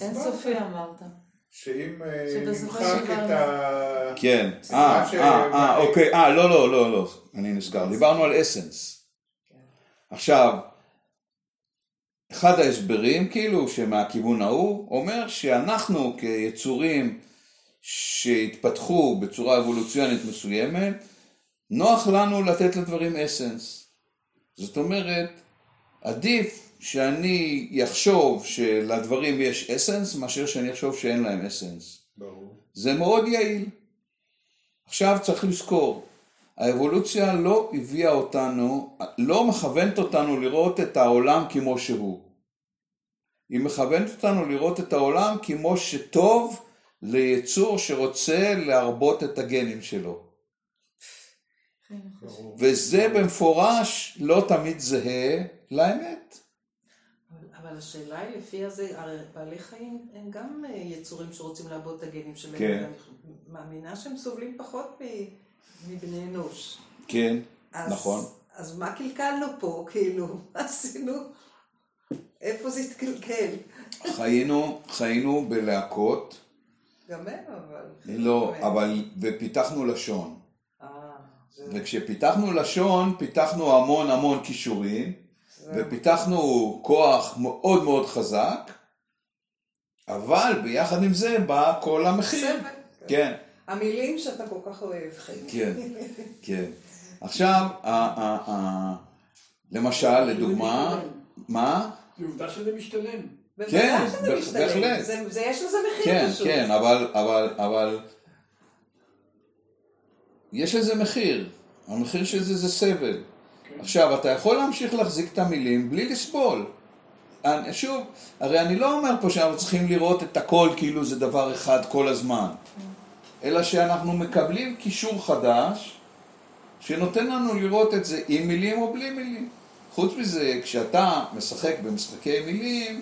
אין סופי אמרת. שאם אה, נמחק את ה... כן, אה, אה, אה, אוקיי, אה, לא, לא, לא, לא, אני נזכר, דיברנו על אסנס. עכשיו, אחד ההסברים, כאילו, שמהכיוון ההוא, אומר שאנחנו כיצורים שהתפתחו בצורה אבולוציונית מסוימת, נוח לנו לתת לדברים אסנס. זאת אומרת, עדיף שאני אחשוב שלדברים יש אסנס, מאשר שאני אחשוב שאין להם אסנס. ברור. זה מאוד יעיל. עכשיו צריך לזכור, האבולוציה לא הביאה אותנו, לא מכוונת אותנו לראות את העולם כמו שהוא. היא מכוונת אותנו לראות את העולם כמו שטוב ליצור שרוצה להרבות את הגנים שלו. וזה במפורש לא תמיד זהה לאמת. אבל- אבל השאלה היא, לפי הזה, הרי בעלי חיים הם גם אה, יצורים שרוצים לעבוד את הגנים שלהם. כן. מאמינה שהם סובלים פחות מבני אנוש. כן, אז, נכון. אז מה קלקלנו פה, כאילו? מה עשינו? איפה זה התקלקל? חיינו, חיינו בלהקות, גם הם, אבל... לא. אבל, ופיתחנו לשון. וכשפיתחנו לשון, פיתחנו המון המון כישורים, ופיתחנו כוח מאוד מאוד חזק, אבל ביחד עם זה בא כל המחיר. כן, המילים שאתה כל כך אוהב, חיים. כן, כן. עכשיו, למשל, לדוגמה, מה? זה עובדה שזה משתלם. כן. בהחלט. זה- זה- יש לזה מחיר כן, פשוט. כן, אבל, אבל, אבל, יש לזה מחיר. המחיר של זה זה סבל. עכשיו, אתה יכול להמשיך להחזיק את המילים בלי לסבול. אני- שוב, הרי אני לא אומר פה שאנחנו צריכים לראות את הכל כאילו זה דבר אחד כל הזמן, אלא שאנחנו מקבלים קישור חדש שנותן לנו לראות את זה עם מילים או בלי מילים. חוץ מזה, כשאתה משחק במשחקי מילים,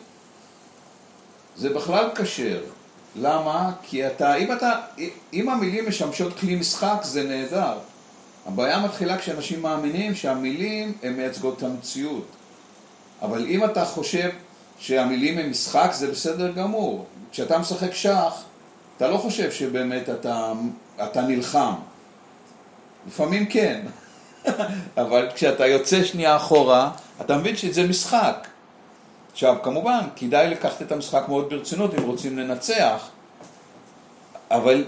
זה בכלל כשר. למה? כי אתה, אם אתה, אם המילים משמשות כלי משחק, זה נהדר. הבעיה מתחילה כשאנשים מאמינים שהמילים הן מייצגות את המציאות. אבל אם אתה חושב שהמילים הם משחק, זה בסדר גמור. כשאתה משחק שח, אתה לא חושב שבאמת אתה, אתה נלחם. לפעמים כן, אבל כשאתה יוצא שנייה אחורה, אתה מבין שזה משחק. עכשיו, כמובן, כדאי לקחת את המשחק מאוד ברצינות אם רוצים לנצח, אבל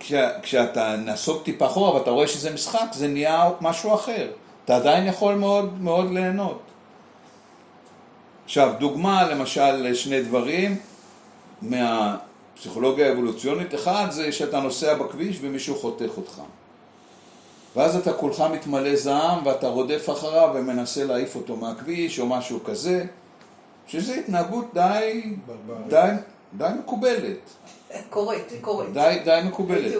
כש, כשאתה נסוג טיפה אחורה ואתה רואה שזה משחק, זה נהיה משהו אחר. אתה עדיין יכול מאוד מאוד ליהנות. עכשיו, דוגמה למשל לשני דברים מהפסיכולוגיה האבולוציונית. אחד זה שאתה נוסע בכביש ומישהו חותך אותך. ואז אתה כולך מתמלא זעם ואתה רודף אחריו ומנסה להעיף אותו מהכביש או משהו כזה, שזו התנהגות די. די, די מקובלת. קורית, קורית. די, די מקובלת.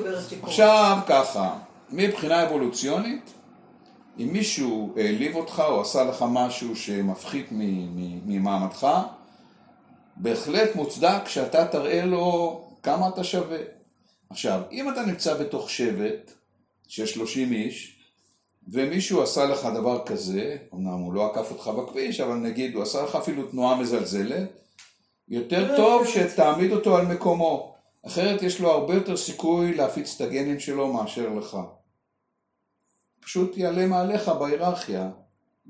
עכשיו ככה, מבחינה אבולוציונית, אם מישהו העליב אותך או עשה לך משהו שמפחית מ- מ- ממעמדך, בהחלט מוצדק שאתה תראה לו כמה אתה שווה. עכשיו, אם אתה נמצא בתוך שבט של 30 איש, ומישהו עשה לך דבר כזה, אמנם הוא לא עקף אותך בכביש, אבל נגיד הוא עשה לך אפילו תנועה מזלזלת, יותר טוב שתעמיד אותו על מקומו. אחרת יש לו הרבה יותר סיכוי להפיץ את הגנים שלו מאשר לך. פשוט יעלה מעליך בהיררכיה,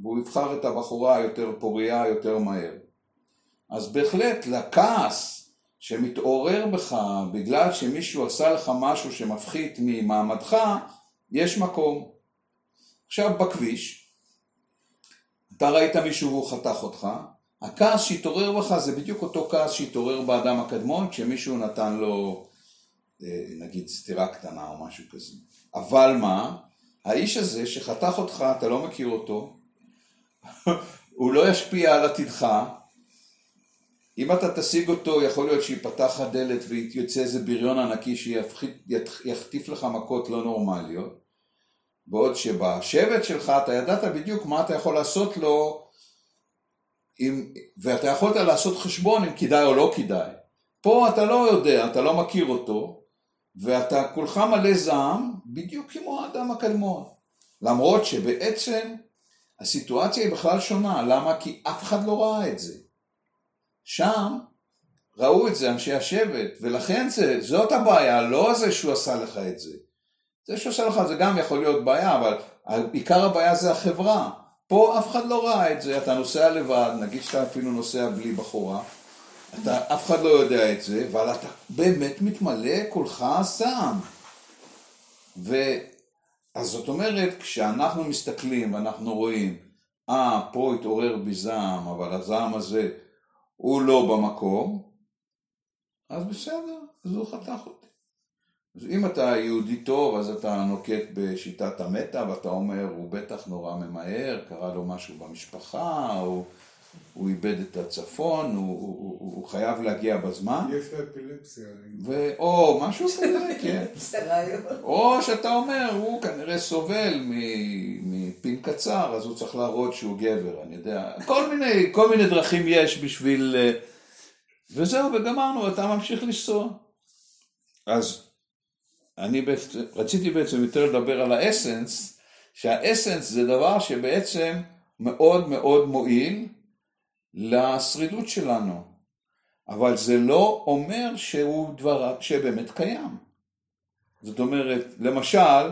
והוא יבחר את הבחורה היותר פוריה יותר מהר. אז בהחלט, לכעס שמתעורר בך בגלל שמישהו עשה לך משהו שמפחית ממעמדך, יש מקום. עכשיו בכביש, אתה ראית מישהו והוא חתך אותך, הכעס שהתעורר בך זה בדיוק אותו כעס שהתעורר באדם הקדמון כשמישהו נתן לו אה, נגיד סטירה קטנה או משהו כזה. אבל מה? האיש הזה שחתך אותך, אתה לא מכיר אותו, הוא לא ישפיע על עתידך, אם אתה תשיג אותו, יכול להיות שיפתח הדלת ויוצא איזה בריון ענקי שיחטיף לך מכות לא נורמליות, בעוד שבשבט שלך אתה ידעת בדיוק מה אתה יכול לעשות לו, אם, ואתה יכולת לעשות חשבון אם כדאי או לא כדאי. פה אתה לא יודע, אתה לא מכיר אותו, ואתה כולך מלא זעם, בדיוק כמו האדם הקדמון. למרות שבעצם הסיטואציה היא בכלל שונה, למה? כי אף אחד לא ראה את זה. שם ראו את זה אנשי השבט, ולכן זה, זאת הבעיה, לא זה שהוא עשה לך את זה. זה שהוא עשה לך זה גם יכול להיות בעיה, אבל עיקר הבעיה זה החברה. פה אף אחד לא ראה את זה, אתה נוסע לבד, נגיד שאתה אפילו נוסע בלי בחורה, אתה, אף אחד לא יודע את זה, אבל אתה באמת מתמלא כולך זעם. ו... אז זאת אומרת, כשאנחנו מסתכלים ואנחנו רואים, אה, פה התעורר בי זעם, אבל הזעם הזה הוא לא במקום, אז בסדר, אז הוא חתך אותי. אז אם אתה יהודי טוב, אז אתה נוקט בשיטת המטה, ואתה אומר, הוא בטח נורא ממהר, קרה לו משהו במשפחה, הוא, הוא איבד את הצפון, הוא, הוא, הוא, הוא חייב להגיע בזמן, יש לו אפילפסיה. ו... או משהו כזה, כן. או שאתה אומר, הוא כנראה סובל מפין קצר, אז הוא צריך להראות שהוא גבר, אני יודע. כל מיני, כל מיני דרכים יש בשביל... אה, וזהו, וגמרנו, אתה ממשיך לנסוע. אז אני בעצם, רציתי בעצם יותר לדבר על האסנס, שהאסנס זה דבר שבעצם מאוד מאוד מועיל לשרידות שלנו. אבל זה לא אומר שהוא דבר שבאמת קיים. זאת אומרת, למשל,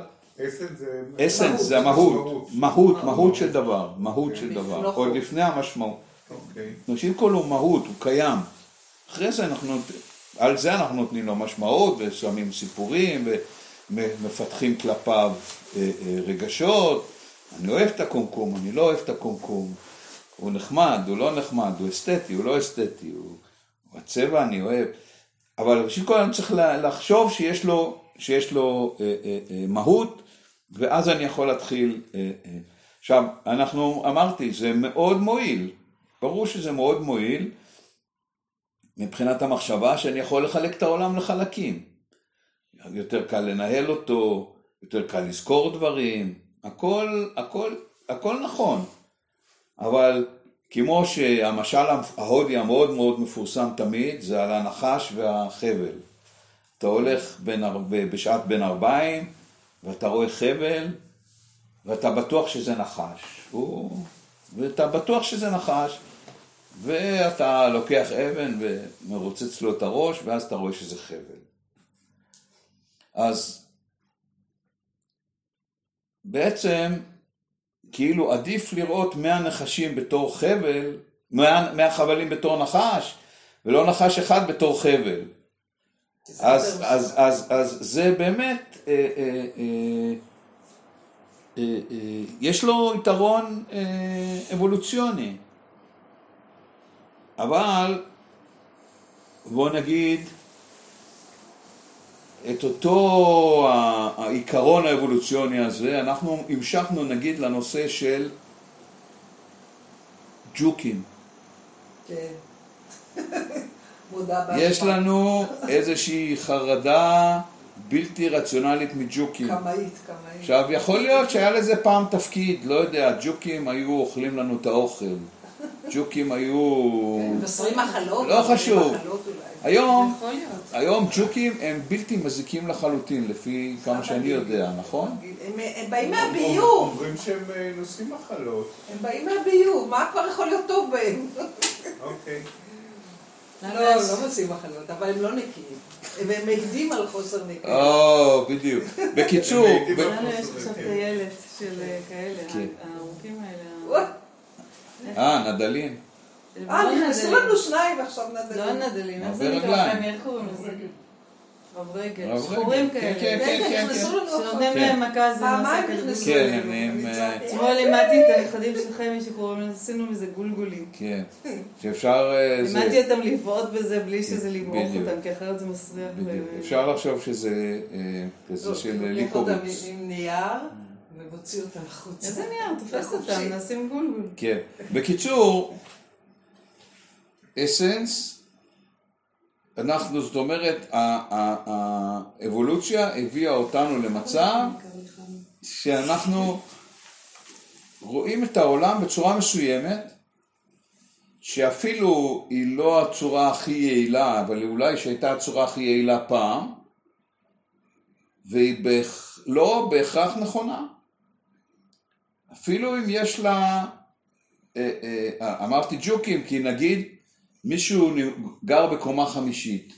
אסנס זה... המהות, מהות, מהות של דבר, מהות של דבר, עוד. לפני המשמעות. אוקיי. ראשית כל הוא מהות, הוא קיים. אחרי זה אנחנו, על זה אנחנו נותנים לו משמעות ושמים סיפורים ומפתחים כלפיו אה, אה, רגשות. אני אוהב את הקומקום, אני לא אוהב את הקומקום. הוא נחמד, הוא לא נחמד, הוא אסתטי, הוא לא אסתטי, הוא... הצבע אני אוהב. אבל ראשית כל אני צריך לחשוב שיש לו, שיש לו אה, אה, אה, מהות ואז אני יכול להתחיל... אה, אה. עכשיו, אנחנו, אמרתי, זה מאוד מועיל. ברור שזה מאוד מועיל מבחינת המחשבה שאני יכול לחלק את העולם לחלקים. יותר קל לנהל אותו, יותר קל לזכור דברים, הכל, הכל, הכל נכון. אבל כמו שהמשל ההודי המאוד מאוד מפורסם תמיד, זה על הנחש והחבל. אתה הולך בין, בשעת בין ארבעים, ואתה רואה חבל, ואתה בטוח שזה נחש. הוא... ואתה בטוח שזה נחש, ואתה לוקח אבן ומרוצץ לו את הראש, ואז אתה רואה שזה חבל. אז בעצם, כאילו עדיף לראות 100 נחשים בתור חבל, 100, 100 חבלים בתור נחש, ולא נחש אחד בתור חבל. אז, אז, אז, אז זה באמת, אה, אה, אה, אה, אה, יש לו יתרון אה, אבולוציוני. אבל בוא נגיד את אותו העיקרון האבולוציוני הזה, אנחנו המשכנו נגיד לנושא של ג'וקים. כן. יש לנו איזושהי חרדה בלתי רציונלית מג'וקים. קמאית, קמאית. עכשיו, יכול להיות שהיה לזה פעם תפקיד, לא יודע, ג'וקים היו אוכלים לנו את האוכל. ג'וקים היו... מבשרים מחלות. לא חשוב. היום. היום ג'וקים הם בלתי מזיקים לחלוטין, לפי כמה שאני יודע, נכון? הם באים מהביוב, אומרים שהם אה, נושאים מחלות. הם באים מהביוב, מה כבר יכול להיות טוב בהם? אוקיי. לא, לא מוצאים מחלות, אבל הם לא נקיים. והם מעידים על חוסר נקיות. או, בדיוק. בקיצור, לנו יש עכשיו טיילת של אה, כאלה, כן. הארוכים האלה. אה, נדלים. אה, נכנסו נדלים. לנו שניים ועכשיו לא נדלים. נדלים, איך זה נקרא? איך קוראים לזה? רב רגל. שחורים רגל. כאלה. כן, כן, כן, כן. עכשיו. שנותנים כן. להם מכה זה. כן. הם, אני אה, אתמול לימדתי את הנכדים של חמי שקוראים לזה, עשינו מזה גולגולים. כן. שאפשר... אה, לימדתי אותם לבעוט בזה בלי שזה למרוח. אותם, כי אחרת זה מסריח. אפשר לחשוב שזה אה, כזה לא, של ליקוביץ. עם נייר ומוציא אותם החוצה. איזה נייר, לחופשי. אותם, נשים גולגול. כן. בקיצור, אסנס, אנחנו, זאת אומרת, האבולוציה הביאה אותנו למצב שאנחנו רואים את העולם בצורה מסוימת, שאפילו היא לא הצורה הכי יעילה, אבל אולי שהייתה הצורה הכי יעילה פעם, והיא בהכ... לא בהכרח נכונה. אפילו אם יש לה, אה, אה, אמרתי ג'וקים, כי נגיד מישהו גר בקומה חמישית,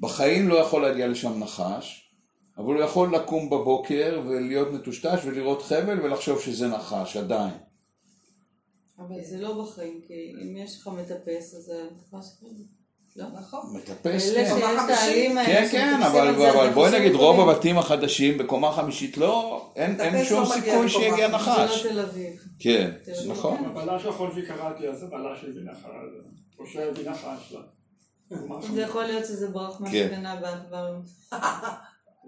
בחיים לא יכול להגיע לשם נחש, אבל הוא יכול לקום בבוקר ולהיות מטושטש ולראות חבל ולחשוב שזה נחש, עדיין. אבל זה לא בחיים, כי אם יש לך מטפס, אז זה נחש חבל. לא? נכון. מטפס, אלה כן. כן, כן, אבל, בואי נגיד, רוב הבתים החדשים בקומה חמישית לא, אין, שום לא סיכוי שיגיע נחש. זה לא תל אביב. כן, תל אביב. נכון. הבלש האחרון שקראתי, אז הבלש הביא נחש, או שהביא נחש לה. זה יכול להיות שזה ברח. מהשכנה באקווריום.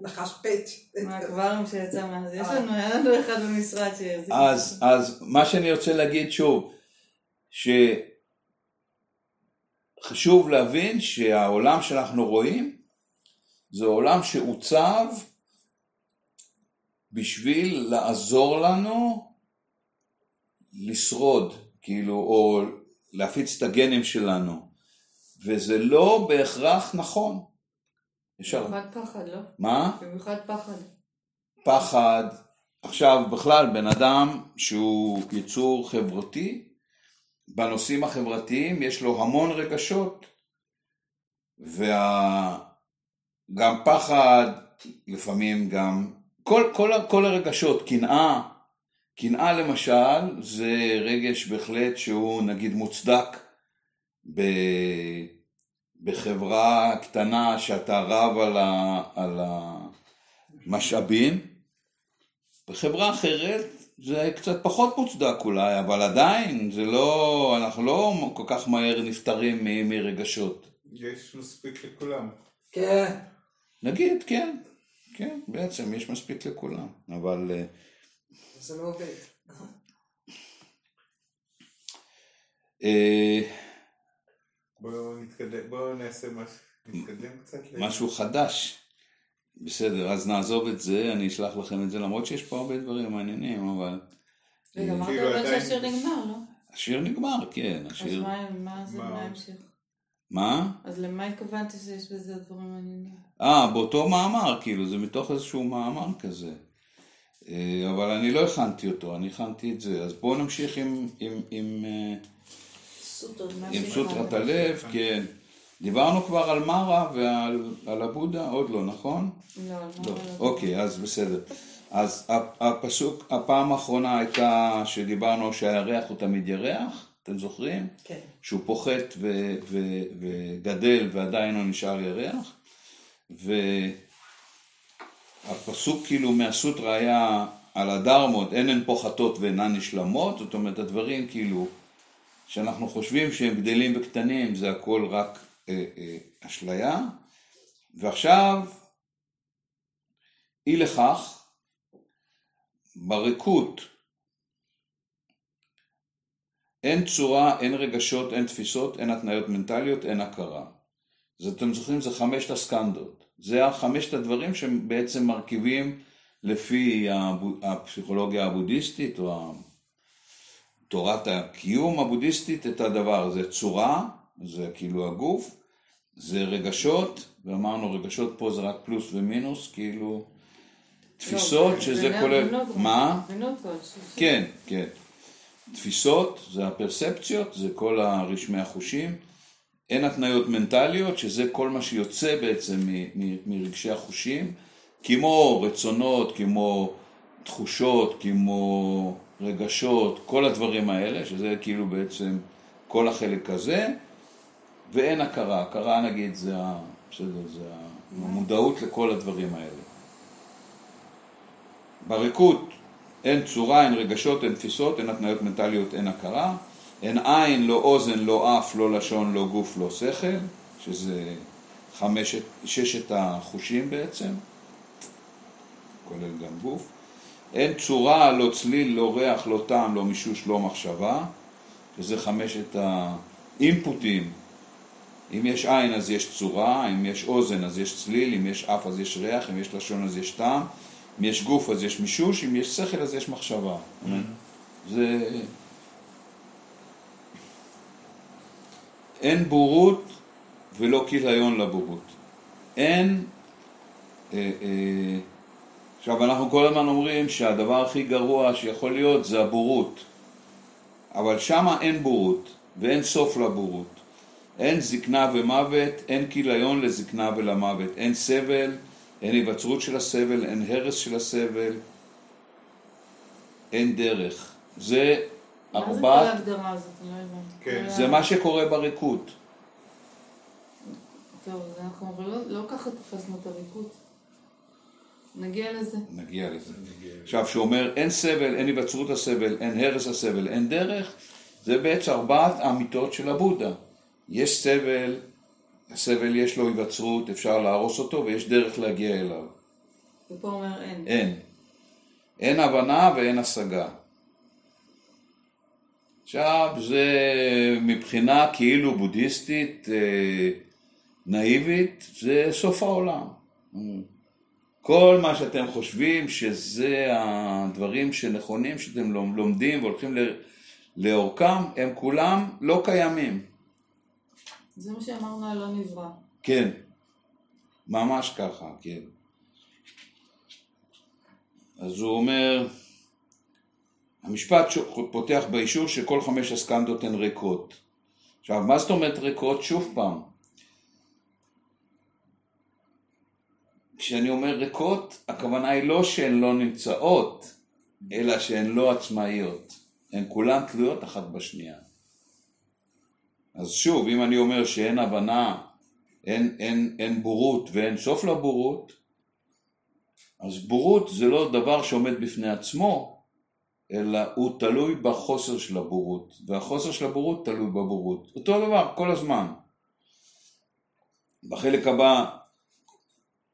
נחש פט. מהאקווריום שיצא מה... אז יש לנו, היה לנו אחד במשרד שהחזיק. אז, אז מה שאני רוצה להגיד שוב, שחשוב להבין שהעולם שאנחנו רואים זה עולם שעוצב בשביל לעזור לנו לשרוד, כאילו, או להפיץ את הגנים שלנו, וזה לא בהכרח נכון. במיוחד פחד, לא? מה? במיוחד פחד. פחד. עכשיו, בכלל, בן אדם שהוא יצור חברתי, בנושאים החברתיים יש לו המון רגשות, וגם פחד, לפעמים גם, כל, כל, כל הרגשות, קנאה, קנאה למשל, זה רגש בהחלט שהוא נגיד מוצדק ב, בחברה קטנה שאתה רב על, ה, על המשאבים, בחברה אחרת זה קצת פחות מוצדק אולי, אבל עדיין זה לא, אנחנו לא כל כך מהר נפטרים מ- מרגשות. יש מספיק לכולם. כן. נגיד, כן, כן, בעצם יש מספיק לכולם, אבל אה, זה לא עובד. אה, בואו נתקדם, בואו נעשה משהו, נתקדם קצת. משהו חדש. בסדר, אז נעזוב את זה, אני אשלח לכם את זה, למרות שיש פה הרבה דברים מעניינים, אבל... רגע, אמרת כאילו באמת שהשיר נגמר, לא? השיר נגמר, כן, אז השיר... מה- מה זה, מה? ההמשך? מה? אז למה התכוונתי שיש בזה דברים מעניינים? אה, באותו מאמר, כאילו, זה מתוך איזשהו מאמר כזה. אה, אבל אני לא הכנתי אותו, אני הכנתי את זה. אז בואו נמשיך עם, עם, עם, אה, עם. סוטרת הלב, כן. דיברנו כבר על מרה ועל על הבודה, עוד לא, נכון? לא, מה לא. לא. אוקיי, אז בסדר. אז הפסוק, הפעם האחרונה הייתה שדיברנו שהירח הוא תמיד ירח, אתם זוכרים? כן. שהוא פוחת וגדל ועדיין הוא נשאר ירח. והפסוק כאילו מהסוטרה היה על הדרמות, אין הן פוחתות ואינן נשלמות, זאת אומרת הדברים כאילו שאנחנו חושבים שהם גדלים וקטנים זה הכל רק אה, אה, אשליה. ועכשיו אי לכך בריקות אין צורה, אין רגשות, אין תפיסות, אין התניות מנטליות, אין הכרה. אז אתם זוכרים, זה חמשת הסקנדות. זה החמשת הדברים שהם בעצם מרכיבים לפי הפסיכולוגיה הבודהיסטית, או תורת הקיום הבודהיסטית, את הדבר הזה. צורה, זה כאילו הגוף, זה רגשות, ואמרנו רגשות פה זה רק פלוס ומינוס, כאילו תפיסות, לא, שזה זה כולל... נאמנות, מה? כן, כן. תפיסות, זה הפרספציות, זה כל הרשמי החושים. אין התניות מנטליות, שזה כל מה שיוצא בעצם מרגשי החושים, כמו רצונות, כמו תחושות, כמו רגשות, כל הדברים האלה, שזה כאילו בעצם כל החלק הזה, ואין הכרה. הכרה נגיד זה, ה- בסדר, זה המודעות לכל הדברים האלה. בריקות אין צורה, אין רגשות, אין תפיסות, אין התניות מנטליות, אין הכרה, אין עין, לא אוזן, לא אף, לא לשון, לא גוף, לא שכל, שזה חמשת, ששת החושים בעצם, כולל גם גוף. אין צורה, לא צליל, לא ריח, לא טעם, לא מישוש, לא מחשבה, שזה חמשת האינפוטים. אם יש עין אז יש צורה, אם יש אוזן אז יש צליל, אם יש אף אז יש ריח, אם יש לשון אז יש טעם, אם יש גוף אז יש מישוש, אם יש שכל אז יש מחשבה. זה... אין בורות ולא כיליון לבורות. אין... אה, אה, עכשיו אנחנו כל הזמן אומרים שהדבר הכי גרוע שיכול להיות זה הבורות. אבל שמה אין בורות ואין סוף לבורות. אין זקנה ומוות, אין כיליון לזקנה ולמוות, אין סבל, אין היווצרות של הסבל, אין הרס של הסבל, אין דרך. זה מה זה כל ההגדרה הזאת? אני לא הבנתי. כן, זה מה שקורה בריקות. טוב, אנחנו לא- לא ככה תפסנו את הריקוד. נגיע לזה. נגיע לזה. עכשיו, שהוא אומר אין סבל, אין היווצרות הסבל, אין הרס הסבל, אין דרך, זה בעצם ארבעת האמיתות של הבודה. יש סבל, הסבל יש לו היווצרות, אפשר להרוס אותו ויש דרך להגיע אליו. ופה אומר אין. אין. אין הבנה ואין השגה. עכשיו, זה מבחינה כאילו בודהיסטית אה, נאיבית, זה סוף העולם. כל מה שאתם חושבים שזה הדברים שנכונים שאתם לומדים והולכים לאורכם, הם כולם לא קיימים. זה מה שאמרנו על לא נברא. כן, ממש ככה, כן. אז הוא אומר, המשפט פותח באישור שכל חמש הסקנדות הן ריקות. עכשיו, מה זאת אומרת ריקות? שוב פעם. כשאני אומר ריקות, הכוונה היא לא שהן לא נמצאות, אלא שהן לא עצמאיות. הן כולן תלויות אחת בשנייה. אז שוב, אם אני אומר שאין הבנה, אין, אין, אין בורות ואין סוף לבורות, אז בורות זה לא דבר שעומד בפני עצמו, אלא הוא תלוי בחוסר של הבורות, והחוסר של הבורות תלוי בבורות. אותו דבר, כל הזמן. בחלק הבא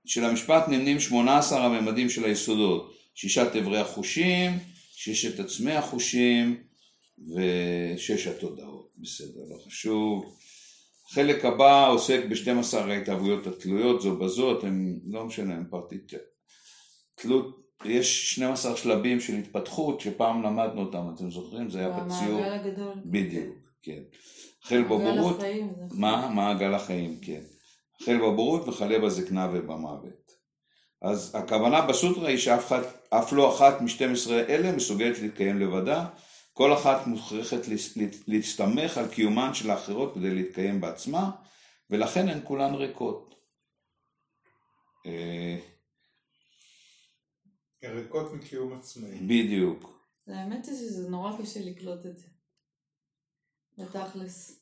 של המשפט נמנים 18 הממדים של היסודות, שישת אברי החושים, ששת עצמי החושים ושש התודעות, בסדר, לא חשוב. החלק הבא עוסק ב-12 ההתהוויות התלויות זו בזאת, הם לא משנה, הם פרטית... תלות, יש 12 שלבים של התפתחות שפעם למדנו אותם, אתם זוכרים? זה היה בציור. במעגל הגדול. בדיוק, כן. החל מעגל בבורות, החיים, זה- מה? מעגל החיים, כן. החל בבורות וכלה בזקנה ובמוות. אז הכוונה בסוטרה היא שאף אחד, אף לא אחת מ-12 אלה מסוגלת להתקיים לבדה, כל אחת מוכרחת להסתמך על קיומן של האחרות כדי להתקיים בעצמה, ולכן הן כולן ריקות. אה, ריקות מקיום עצמאי. בדיוק. האמת היא שזה נורא קשה לקלוט את זה. בתכלס.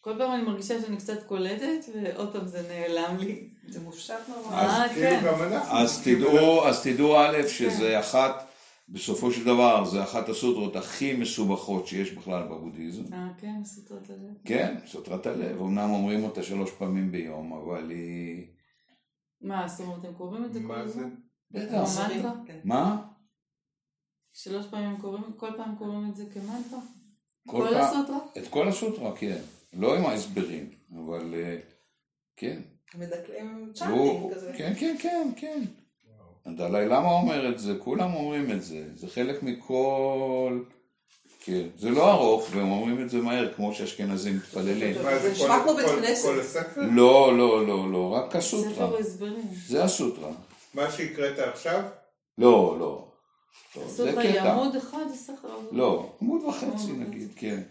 כל פעם אני מרגישה שאני קצת קולטת, ועוד פעם זה נעלם לי. זה מופשט נורא. אה, אז כאילו כן. גם אנחנו... אז תדעו, אז תדעו א', שזה אחת, בסופו של דבר, זה אחת הסוטרות הכי מסובכות שיש בכלל בבודהיזם. אה, כן, סוטרות הלב. כן, סוטרת הלב, אמנם אומרים אותה שלוש פעמים ביום, אבל היא... מה, זאת אומרת, אתם קוראים את זה כל מה זה? הזמן? בטח. כן. מה? שלוש פעמים קוראים, כל פעם קוראים את זה כמנטרה? כל הסוטרה? את כל הסוטרה, כן. לא עם ההסברים, אבל אה, כן. מדקלם הוא- צ'אנטינג כזה. כן, כן, כן, כן. הדלאי למה אומר את זה? כולם אומרים את זה. זה חלק מכל... כן. זה לא ארוך, והם אומרים את זה מהר, כמו שאשכנזים מתפללים. זה נשמע כמו בית כנסת. לא, לא, לא, לא, רק ספר הסוטרה. הסברים. זה הסוטרה. מה שהקראת עכשיו? לא, לא. לא, זה היא קטע. עמוד אחד, הספר... לא, עמוד וחצי עמוד נגיד, כן.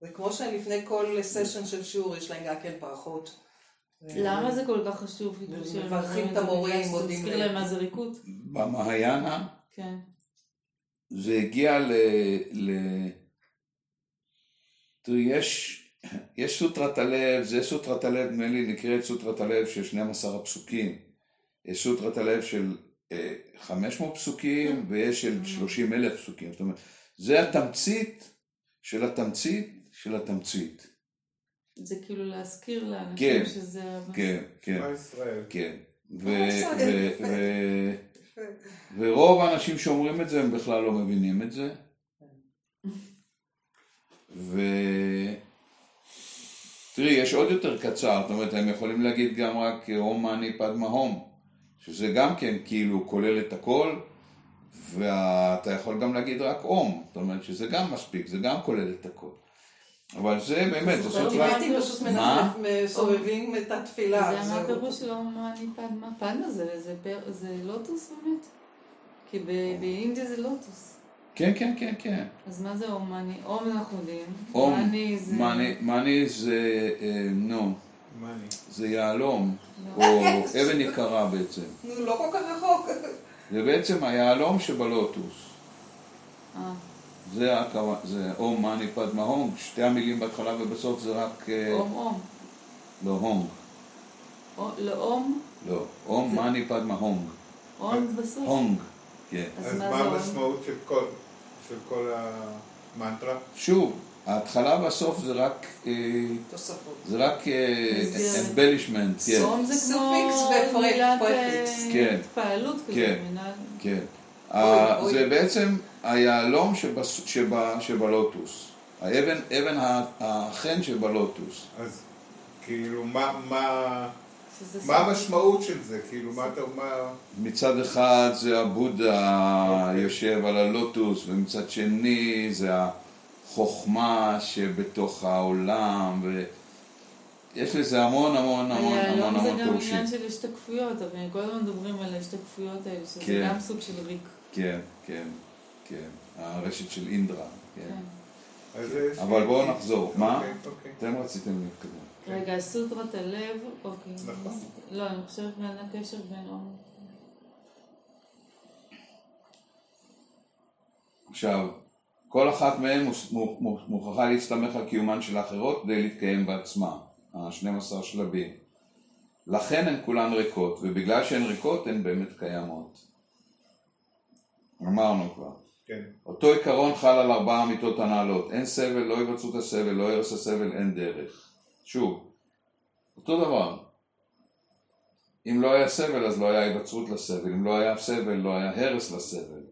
זה כמו שלפני כל סשן של שיעור יש להם גם כן ברכות. למה זה כל כך חשוב? כאילו, מברכים את? המורים, מודים להם. להם מה זה ריקות? במהיאנה כן. זה הגיע ל... ל... תראי, יש, יש סוטרת הלב, זה סוטרת הלב, נדמה לי, נקראת סוטרת הלב של 12 הפסוקים. סוטרת הלב של אה, 500 פסוקים ויש של 30 אלף פסוקים. זאת אומרת, זה התמצית של התמצית של התמצית. זה כאילו להזכיר לאנשים כן, שזה... כן, כן? כן. ו- אה, ישראל. ו- ו- ורוב האנשים שאומרים את זה הם בכלל לא מבינים את זה. ו... תראי, יש עוד יותר קצר, זאת אומרת, הם יכולים להגיד גם רק הום מאני פדמה הום, שזה גם כן כאילו כולל את הכל, ואתה יכול גם להגיד רק הום, זאת אומרת שזה גם מספיק, זה גם כולל את הכל. אבל זה באמת, זה מה? של... טיבטים פשוט מה? מסובבים את התפילה. זה מה זהו. הפירוש של ההומני פדמה? פדמה זה, לוטוס באמת? כי ב- באינדיה זה לוטוס. כן, כן, כן, כן. אז מה זה הומני? הום אנחנו יודעים. הום, מאני זה... מאני- זה, אה, נו, מה? זה יהלום, או אבן יקרה בעצם. נו, לא כל כך רחוק. זה בעצם היהלום שבלוטוס. אה, זה הכוונה, זה הום מאני פדמה הום, שתי המילים בהתחלה ובסוף זה רק, אה, הום הום. לא הום, או- לא הום? לא, הום מאני פדמה הונג, הום בסוף? הונג, כן. אז מה? המשמעות של כל המנטרה? שוב, ההתחלה והסוף זה רק, אה, תוספות. זה רק אה, embellishment, כן, הום זה כמו suffix ופרק- מילת prefix. אה, כן. התפעלות כזה. כן. כן. ה-. זה בעצם היהלום שבלוטוס, האבן, אבן ה- החן שבלוטוס. אז כאילו, מה- מה. המשמעות של זה? כאילו, מה אתה... מה... מצד אחד זה הבודה אוקיי. יושב על הלוטוס, ומצד שני זה החוכמה שבתוך העולם, ויש לזה המון המון המון המון זה המון גם פירושים. עניין של השתקפויות, אבל כל הזמן מדברים על ההשתקפויות האלה, שזה כן. גם סוג של ריק. כן, כן, כן, הרשת של אינדרה, כן. כן. אז יש- אבל בואו נחזור, מה? אוקיי, אוקיי. אתם רציתם להתקדם. רגע, סוטרת הלב, אוקיי. נכון. לא, אני חושבת בין הקשר בין אור. עכשיו, כל אחת מהן מוכרחה להסתמך על קיומן של האחרות כדי להתקיים בעצמה, ה-12 שלבים. לכן הן כולן ריקות, ובגלל שהן ריקות הן באמת קיימות. אמרנו כבר. כן. אותו עיקרון חל על ארבע אמיתות הנעלות, אין סבל, לא היווצרות הסבל, לא הרס הסבל, אין דרך. שוב, אותו דבר. אם לא היה סבל אז לא היה היווצרות לסבל, אם לא היה סבל לא היה הרס לסבל,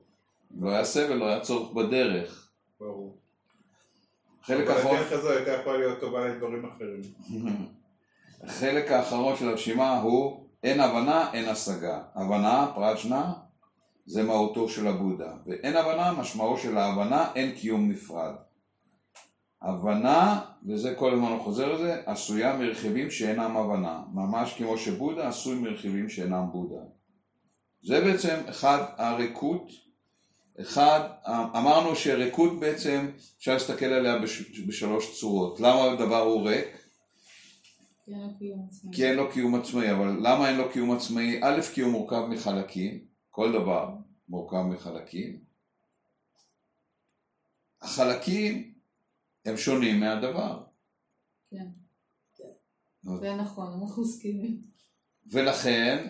אם לא היה סבל לא היה צורך בדרך. ברור. אבל האחרון, הדרך הזו הייתה יכולה להיות טובה לדברים אחרים. החלק האחרון של הרשימה הוא אין הבנה, אין השגה. הבנה, פראג'נה, זה מהותו של הבודה. ואין הבנה, משמעו של ההבנה, אין קיום נפרד. הבנה, וזה כל הזמן חוזר לזה, עשויה מרכיבים שאינם הבנה. ממש כמו שבודה עשוי מרכיבים שאינם בודה. זה בעצם אחד הריקות, אחד, אמרנו שריקות בעצם אפשר להסתכל עליה בש, בשלוש צורות. למה הדבר הוא ריק? כן. כי אין לו קיום עצמאי, אבל למה אין לו קיום עצמאי? א', כי הוא מורכב מחלקים, כל דבר מורכב מחלקים. החלקים הם שונים מהדבר. כן. זה נכון, אנחנו מסכימים. ולכן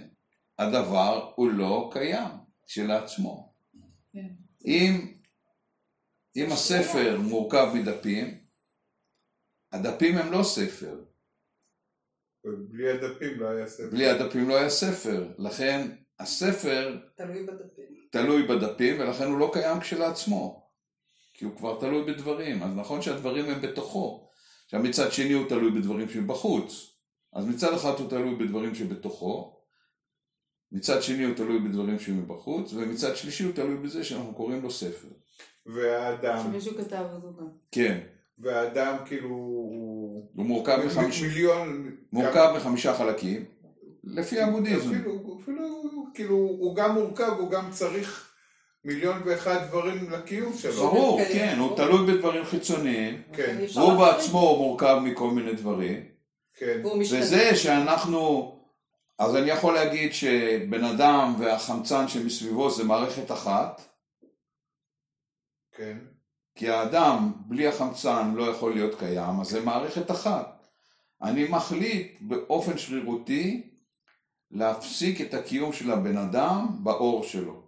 הדבר הוא לא קיים כשלעצמו. כן. אם, אם הספר מורכב מדפים, הדפים הם לא ספר. ובלי הדפים לא היה ספר. בלי הדפים לא היה ספר. לכן הספר תלוי בדפים. תלוי בדפים ולכן הוא לא קיים כשלעצמו. כי הוא כבר תלוי בדברים. אז נכון שהדברים הם בתוכו. עכשיו מצד שני הוא תלוי בדברים שבחוץ. אז מצד אחד הוא תלוי בדברים שבתוכו, מצד שני הוא תלוי בדברים שמבחוץ, ומצד שלישי הוא תלוי בזה שאנחנו קוראים לו ספר. והאדם, שמישהו כתב אותו גם. כן, והאדם כאילו הוא... הוא מורכב, מחמיש... מיליון... מורכב מחמישה חלקים, לפי הבודהיזם. אפילו, אפילו, כאילו, הוא גם מורכב, הוא גם צריך מיליון ואחד דברים לקיום שלו. ברור, כן, הוא. תלוי בדברים חיצוניים, כן, להפריד. בעצמו מורכב מכל מיני דברים. כן. וזה שאנחנו, אז אני יכול להגיד שבן אדם והחמצן שמסביבו זה מערכת אחת, כן. כי האדם בלי החמצן לא יכול להיות קיים, אז זה מערכת אחת. אני מחליט באופן שרירותי להפסיק את הקיום של הבן אדם באור שלו.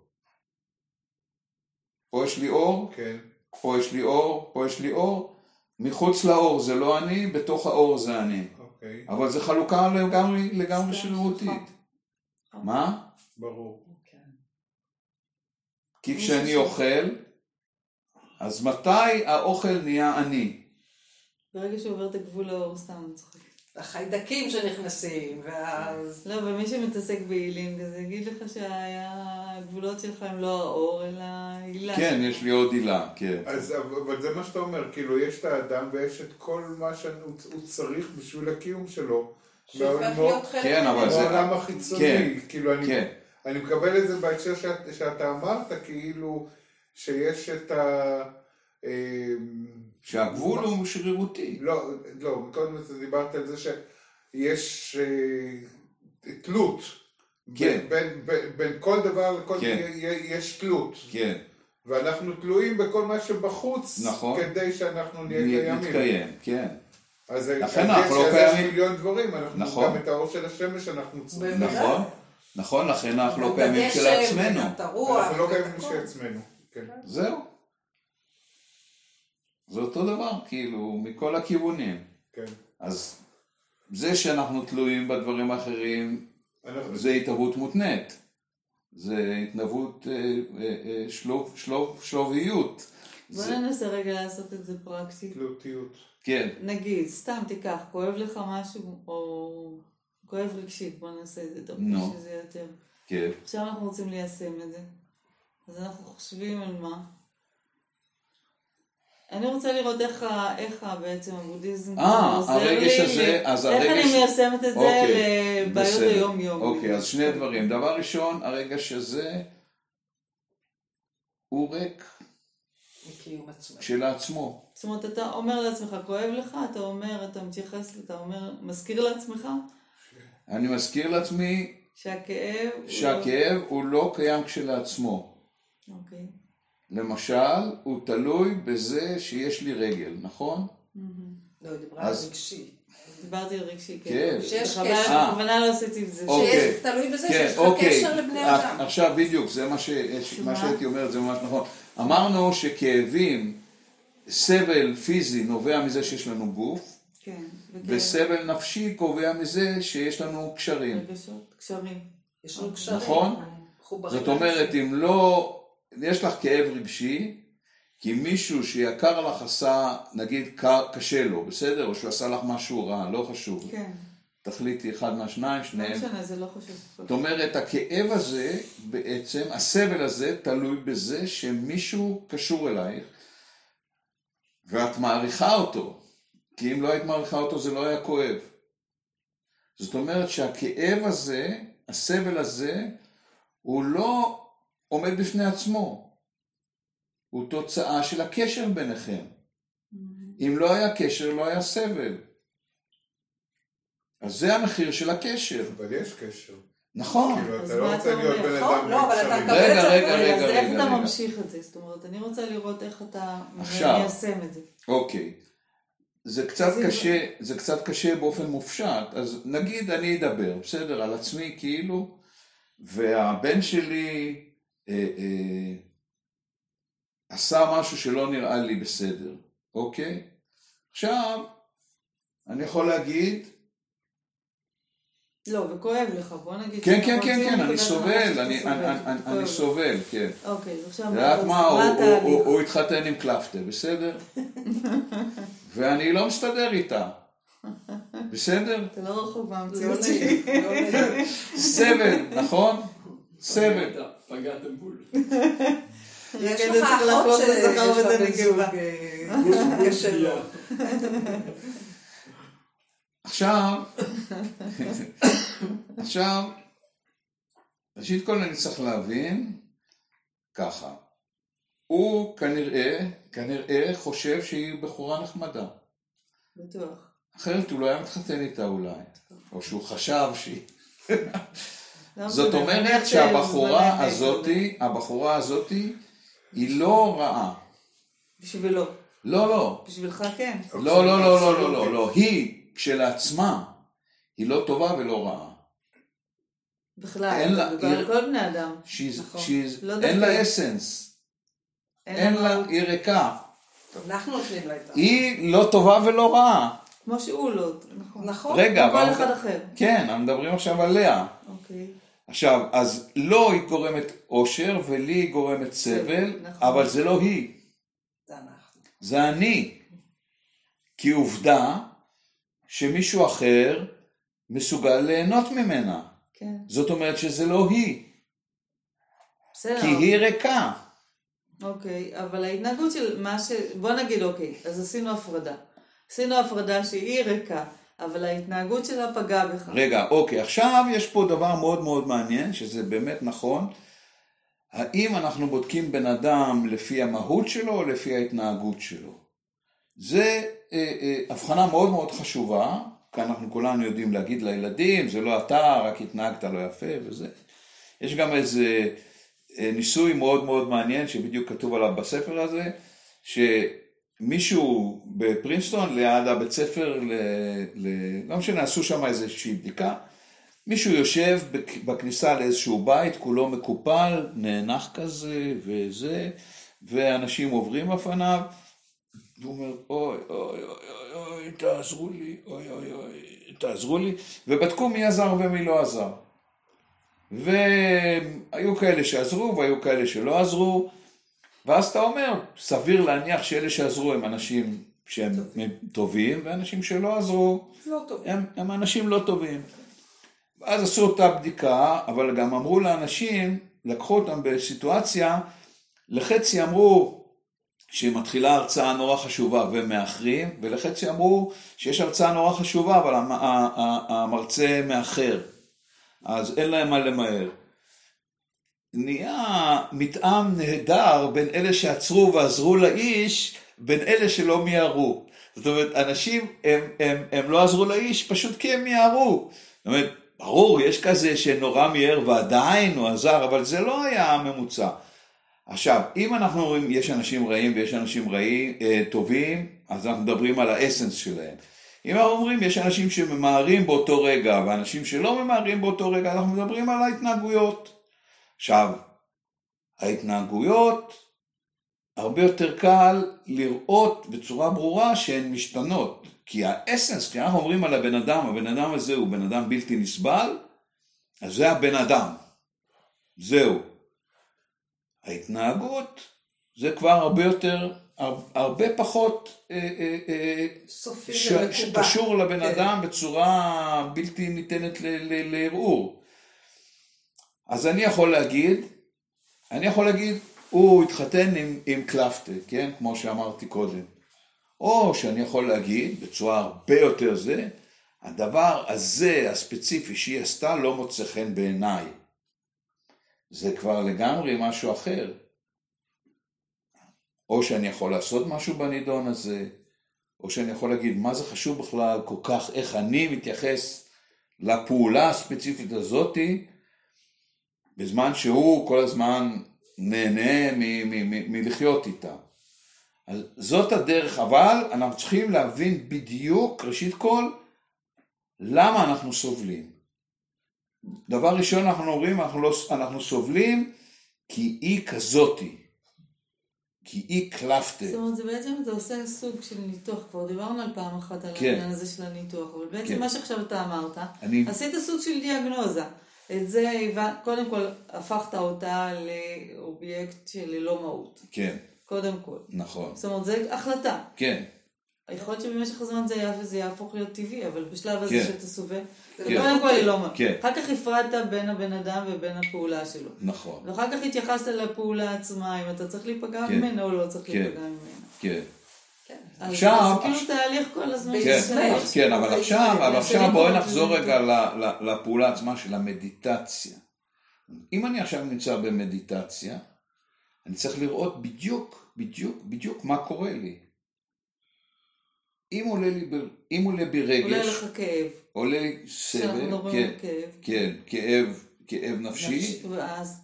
פה יש לי אור, כן. פה יש לי אור, פה יש לי אור, מחוץ לאור זה לא אני, בתוך האור זה אני. אוקיי, אבל זו חלוקה לגמרי, לגמרי סתם שרירותית. שלך. מה? ברור. כן. כי כשאני אוכל, אז מתי האוכל נהיה אני? ברגע שהוא עובר את הגבול לאור, סתם אני צוחקת. החיידקים שנכנסים, ואז... לא, ומי שמתעסק בהילים כזה, יגיד לך שהגבולות שלך הם לא האור, אלא הילה. כן. יש לי עוד עילה, כן. אז אבל זה מה שאתה אומר, כאילו יש את האדם ויש את כל מה שהוא הוא צריך בשביל הקיום שלו. שהופך להיות חלק כן, אבל. זה- בעולם החיצוני, כן, כאילו אני, כן. אני מקבל את זה בהקשר שאת, שאתה אמרת, כאילו שיש את ה... שהגבול הוא שרירותי. לא, לא, קודם אתה דיברת על זה שיש אה, תלות. כן. בין, בין, בין כל דבר לכל, כן. יש תלות. כן, ואנחנו תלויים בכל מה שבחוץ, נכון. כדי שאנחנו נהיה קיימים. מתקיים, כן. אז לכן אנחנו לא אז יש קיימים. מיליון דברים, אנחנו נכון. גם את האור של השמש אנחנו צריכים. נכון, נכון, לכן אנחנו לא קיימים. ואת הרוח, אנחנו לא קיימים הכל. כשלעצמנו. כן. זהו. זה אותו דבר, כאילו, מכל הכיוונים. כן. אז זה שאנחנו תלויים בדברים האחרים, אנחנו- זה התהוות מותנית. זה התנהבות אה, אה, אה, שלוב, שלוב, שלוביות. בוא זה- ננסה רגע לעשות את זה פרקטי. תלותיות. כן, נגיד, סתם תיקח, כואב לך משהו, או כואב רגשית, בוא נעשה את זה טוב, נו. שזה יותר. כן. עכשיו אנחנו רוצים ליישם את זה. אז אנחנו חושבים על מה. אני רוצה לראות איך, ה- איך ה- בעצם הבודהיזם אה, עוזר לי, הזה- אז איך הרגש- אני מיישמת את זה אוקיי, לבעיות בסדר. היום-יום. אוקיי, אז שני דברים. דבר ראשון, הרגש הזה הוא ריק. כשלעצמו. זאת אומרת, אתה אומר לעצמך, כואב לך, אתה אומר, אתה מתייחס, אתה אומר, מזכיר לעצמך אני מזכיר לעצמי שהכאב... הוא- שהכאב הוא לא קיים כשלעצמו. אוקיי. למשל, הוא תלוי בזה שיש לי רגל, נכון? לא, היא דיברה על רגשי. דיברתי על רגשי, כן. שיש בכוונה- קשר. בכוונה לא עשיתי את זה. אוקיי. שיש- תלוי בזה כן, שיש לך אוקיי. קשר לבני אה, אדם. עכשיו בדיוק, זה מה, ש... מה שהייתי אומרת, זה ממש נכון. אמרנו שכאבים, סבל פיזי נובע מזה שיש לנו גוף, כן. וסבל נפשי קובע מזה שיש לנו קשרים. רגשות, קשרים. יש לנו קשרים. נכון? זאת אומרת. אם לא, יש לך כאב רגשי, כי מישהו שיקר לך עשה, נגיד, קשה לו, בסדר? או שהוא עשה לך משהו רע, לא חשוב. כן. תחליטי אחד מהשניים, לא שניהם. משנה, זה לא חשוב. זאת אומרת, הכאב הזה, בעצם, הסבל הזה, תלוי בזה שמישהו קשור אלייך, ואת מעריכה אותו. כי אם לא היית מעריכה אותו, זה לא היה כואב. זאת אומרת שהכאב הזה, הסבל הזה, הוא לא עומד בפני עצמו. הוא תוצאה של הקשר ביניכם. אם לא היה קשר, לא היה סבל. אז זה המחיר של הקשר. אבל יש קשר. נכון. כאילו, אתה לא רוצה להיות? בן נכון, אדם לא, אבל אתה. מקבל רגע, את זה. רגע, רגע, רגע, אז איך רגע, אתה רגע. ממשיך את זה? זאת אומרת, אני רוצה לראות איך אתה עכשיו. מיישם את זה. אוקיי. זה קצת קשה, זה קצת קשה באופן מופשט, אז נגיד אני אדבר, בסדר, על עצמי כאילו, והבן שלי אה, אה, עשה משהו שלא נראה לי בסדר, אוקיי? עכשיו, אני יכול להגיד, לא, וכואב לך, בוא נגיד... כן, כן, כן, כן, אני סובל, אני- סובל, כן. אוקיי, אז עכשיו אז מה, הוא- הוא- התהליך? הוא- הוא התחתן עם קלפטה, בסדר? ואני לא מסתדר איתה, בסדר? אתה לא רחוק לא מהמציאות שלי. לא. סבל, נכון? סבל. פגעת- פגעתם בול. יש לך אחות שיש לה וזה בן. אה, לו. עכשיו, עכשיו, ראשית כל אני צריך להבין ככה, הוא כנראה, כנראה חושב שהיא בחורה נחמדה, בטוח. אחרת הוא לא היה מתחתן איתה אולי, או שהוא חשב שהיא... זאת אומרת נניח שהבחורה הזאתי, הבחורה הזאתי, היא לא רעה. בשבילו. לא, לא. בשבילך כן. לא, לא, לא, לא, לא, לא, לא. היא כשלעצמה, היא לא טובה ולא רעה. בכלל. אין לה- מדובר היא- על כל בני אדם. She's, נכון. she's, לא אין. לה אסנס, אין לה, מהות. היא ריקה. אנחנו נותנים לה את ה... היא לא טובה ולא רעה. כמו שהוא לא, נכון. נכון. רגע, כל אבל... אחד אחר. כן, אנחנו מדברים עכשיו עליה. אוקיי. עכשיו, אז לא היא גורמת אושר ולי היא גורמת סבל, נכון. אבל זה לא היא, זה אנחנו. זה אני. כי עובדה שמישהו אחר מסוגל ליהנות ממנה. כן. זאת אומרת שזה לא היא, בסדר. כי היא ריקה. אוקיי, אבל ההתנהגות של מה ש... בוא נגיד אוקיי, אז עשינו הפרדה. עשינו הפרדה שהיא ריקה, אבל ההתנהגות שלה פגעה בך. רגע, אוקיי, עכשיו יש פה דבר מאוד מאוד מעניין, שזה באמת נכון. האם אנחנו בודקים בן אדם לפי המהות שלו או לפי ההתנהגות שלו? זה אה, אה, הבחנה מאוד מאוד חשובה, כי אנחנו כולנו יודעים להגיד לילדים, זה לא אתה, רק התנהגת לא יפה וזה. יש גם איזה אה, ניסוי מאוד מאוד מעניין, שבדיוק כתוב עליו בספר הזה, שמישהו בפרינסטון ליד הבית ספר, ל, ל, לא משנה, עשו שם איזושהי בדיקה, מישהו יושב בכניסה לאיזשהו בית, כולו מקופל, נאנח כזה וזה, ואנשים עוברים בפניו, והוא אומר, אוי, אוי, אוי, אוי, תעזרו לי, אוי, אוי, אוי, תעזרו לי, ובדקו מי עזר ומי לא עזר. והיו כאלה שעזרו והיו כאלה שלא עזרו, ואז אתה אומר, סביר להניח שאלה שעזרו הם אנשים שהם טובים, ואנשים שלא עזרו לא טוב. הם, הם אנשים לא טובים. ואז עשו אותה בדיקה, אבל גם אמרו לאנשים, לקחו אותם בסיטואציה, לחצי אמרו שמתחילה הרצאה נורא חשובה ומאחרים, ולחצי אמרו שיש הרצאה נורא חשובה, אבל המרצה מאחר, אז אין להם מה למהר. נהיה מתאם נהדר בין אלה שעצרו ועזרו לאיש, בין אלה שלא מיהרו. זאת אומרת, אנשים, הם, הם, הם לא עזרו לאיש פשוט כי הם מיהרו. זאת אומרת, ברור, יש כזה שנורא מיהר ועדיין הוא עזר, אבל זה לא היה הממוצע. עכשיו, אם אנחנו רואים, יש אנשים רעים ויש אנשים רעים, אה, טובים, אז אנחנו מדברים על האסנס שלהם. אם אנחנו אומרים, יש אנשים שממהרים באותו רגע, ואנשים שלא ממהרים באותו רגע, אנחנו מדברים על ההתנהגויות. עכשיו, ההתנהגויות, הרבה יותר קל לראות בצורה ברורה שהן משתנות. כי האסנס, כשאנחנו אומרים על הבן אדם, הבן אדם הזה הוא בן אדם בלתי נסבל, אז זה הבן אדם. זהו. ההתנהגות זה כבר הרבה יותר, הר- הרבה פחות אה, אה, אה, סופי ש- ומקובע. שקשור לבן כן. אדם בצורה בלתי ניתנת לערעור. אז אני יכול להגיד, אני יכול להגיד, הוא התחתן עם, עם קלפטה, כן? כמו שאמרתי קודם. או שאני יכול להגיד, בצורה הרבה יותר זה, הדבר הזה, הספציפי שהיא עשתה, לא מוצא חן בעיניי. זה כבר לגמרי משהו אחר. או שאני יכול לעשות משהו בנידון הזה, או שאני יכול להגיד מה זה חשוב בכלל כל כך, איך אני מתייחס לפעולה הספציפית הזאתי, בזמן שהוא כל הזמן נהנה מלחיות איתה. אז זאת הדרך, אבל אנחנו צריכים להבין בדיוק, ראשית כל, למה אנחנו סובלים. דבר ראשון אנחנו אומרים, אנחנו, לא, אנחנו סובלים כי היא כזאתי. כי היא קלפטה. זאת אומרת, זה בעצם אתה עושה סוג של ניתוח, כבר דיברנו על פעם אחת על כן. העניין הזה של הניתוח, אבל בעצם כן. מה שעכשיו אתה אמרת, אני, עשית סוג של דיאגנוזה. את זה, קודם כל, הפכת אותה לאובייקט של ללא מהות. כן, קודם כל. נכון, זאת אומרת, זו החלטה. כן, יכול להיות שבמשך הזמן זה היה וזה יהפוך להיות טבעי, אבל בשלב הזה כן. שאתה סובל, כן. קודם כל היא לא מה. כן. אחר כך הפרדת בין הבן אדם ובין הפעולה שלו. נכון, ואחר כך התייחסת לפעולה עצמה, אם אתה צריך להיפגע כן. ממנה או לא צריך כן. להיפגע ממנה. כן. אז עכשיו- זה כאילו תהליך כל הזמן. כן, כן. כן, אבל עכשיו, בואי נחזור. רגע לפעולה עצמה של המדיטציה. אם אני עכשיו נמצא במדיטציה, אני צריך לראות בדיוק, בדיוק, בדיוק מה קורה לי. אם עולה לי, ב- אם עולה בי עולה רגש, לך כאב. עולה סבל, כן, כאב. כן, כאב, כאב נפשי, ואז,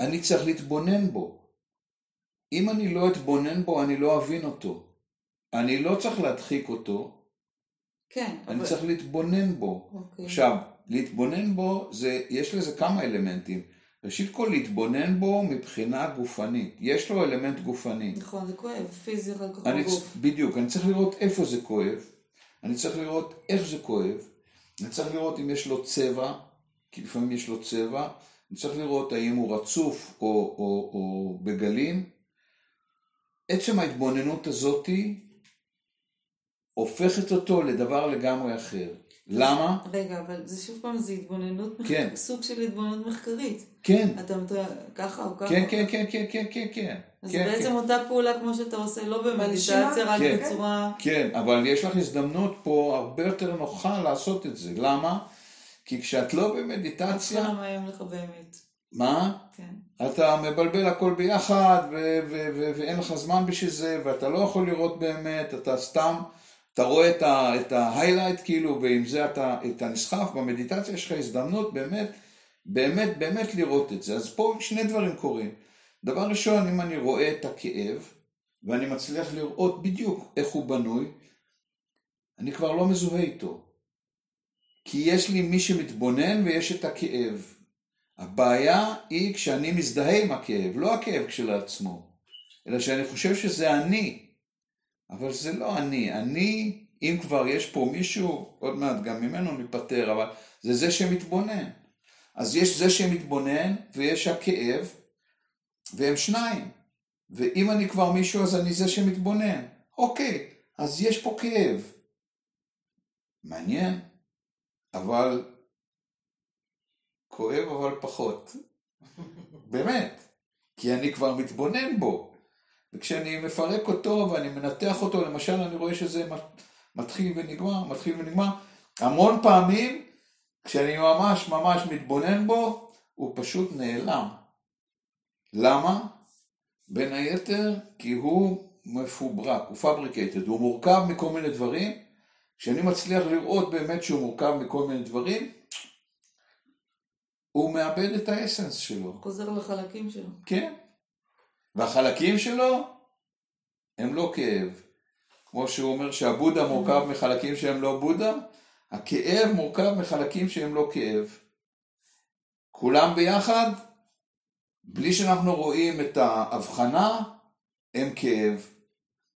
אני צריך להתבונן בו. אם אני לא אתבונן בו, אני לא אבין אותו. אני לא צריך להדחיק אותו, כן. אני אבל- צריך להתבונן בו. אוקיי. עכשיו, להתבונן בו, זה, יש לזה כמה אלמנטים. ראשית כל, להתבונן בו מבחינה גופנית. יש לו אלמנט גופני. נכון, זה כואב, פיזי אני, בגוף. בדיוק, אני צריך לראות איפה זה כואב, אני צריך לראות איך זה כואב, אני צריך לראות אם יש לו צבע, כי לפעמים יש לו צבע, אני צריך לראות האם הוא רצוף או, או, או בגלים. עצם ההתבוננות הזאתי הופכת אותו לדבר לגמרי אחר. למה? רגע, אבל זה שוב פעם, זה התבוננות, מח- כן. סוג של התבוננות מחקרית. כן, אתה אתה- ככה או ככה. כן, כן, כן, כן, כן, כן, כן. אז כן, בעצם כן. אותה פעולה כמו שאתה עושה, לא? במדיטציה, רק כן. בצורה... כן, אבל יש לך הזדמנות פה הרבה יותר נוחה לעשות את זה. למה? כי כשאת לא במדיטציה, אף מאיים לך באמת. מה? כן. אתה מבלבל הכל ביחד, ואין לך זמן בשביל זה, ואתה לא יכול לראות באמת, אתה סתם, אתה רואה את ההיילייט כאילו, ועם זה אתה, אתה נסחף, במדיטציה יש לך הזדמנות באמת, באמת, באמת לראות את זה. אז פה שני דברים קורים. דבר ראשון, אם אני רואה את הכאב, ואני מצליח לראות בדיוק איך הוא בנוי, אני כבר לא מזוהה איתו. כי יש לי מי שמתבונן ויש את הכאב. הבעיה היא כשאני מזדהה עם הכאב, לא הכאב כשלעצמו, אלא שאני חושב שזה אני, אבל זה לא אני, אני, אם כבר יש פה מישהו, עוד מעט גם ממנו ניפטר, אבל זה זה שמתבונן. אז יש זה שמתבונן ויש הכאב, והם שניים. ואם אני כבר מישהו אז אני זה שמתבונן. אוקיי, אז יש פה כאב. מעניין, אבל כואב אבל פחות. באמת. כי אני כבר מתבונן בו. וכשאני מפרק אותו ואני מנתח אותו, למשל אני רואה שזה מתחיל ונגמר, מתחיל ונגמר. המון פעמים, כשאני ממש ממש מתבונן בו, הוא פשוט נעלם. למה? בין היתר כי הוא מפוברק, הוא פבריקטד, הוא מורכב מכל מיני דברים. כשאני מצליח לראות באמת שהוא מורכב מכל מיני דברים, הוא מאבד את האסנס שלו. חוזר לחלקים שלו. כן. והחלקים שלו הם לא כאב. כמו שהוא אומר שהבודה מורכב מחלקים שהם לא בודה, הכאב מורכב מחלקים שהם לא כאב. כולם ביחד, בלי שאנחנו רואים את ההבחנה, הם כאב.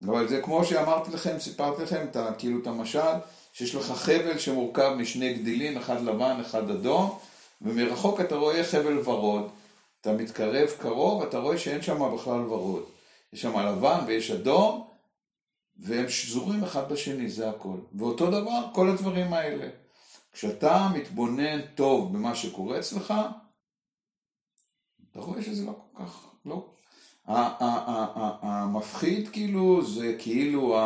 אבל זה כמו שאמרתי לכם, סיפרתי לכם, את כאילו את המשל, שיש לך חבל שמורכב משני גדילים, אחד לבן, אחד אדום, ומרחוק אתה רואה חבל ורוד. אתה מתקרב קרוב, אתה רואה שאין שם בכלל ורוד. יש שם לבן ויש אדום, והם שזורים אחד בשני, זה הכל. ואותו דבר, כל הדברים האלה. כשאתה מתבונן טוב במה שקורה אצלך, אתה רואה שזה לא כל כך, לא. המפחיד כאילו זה כאילו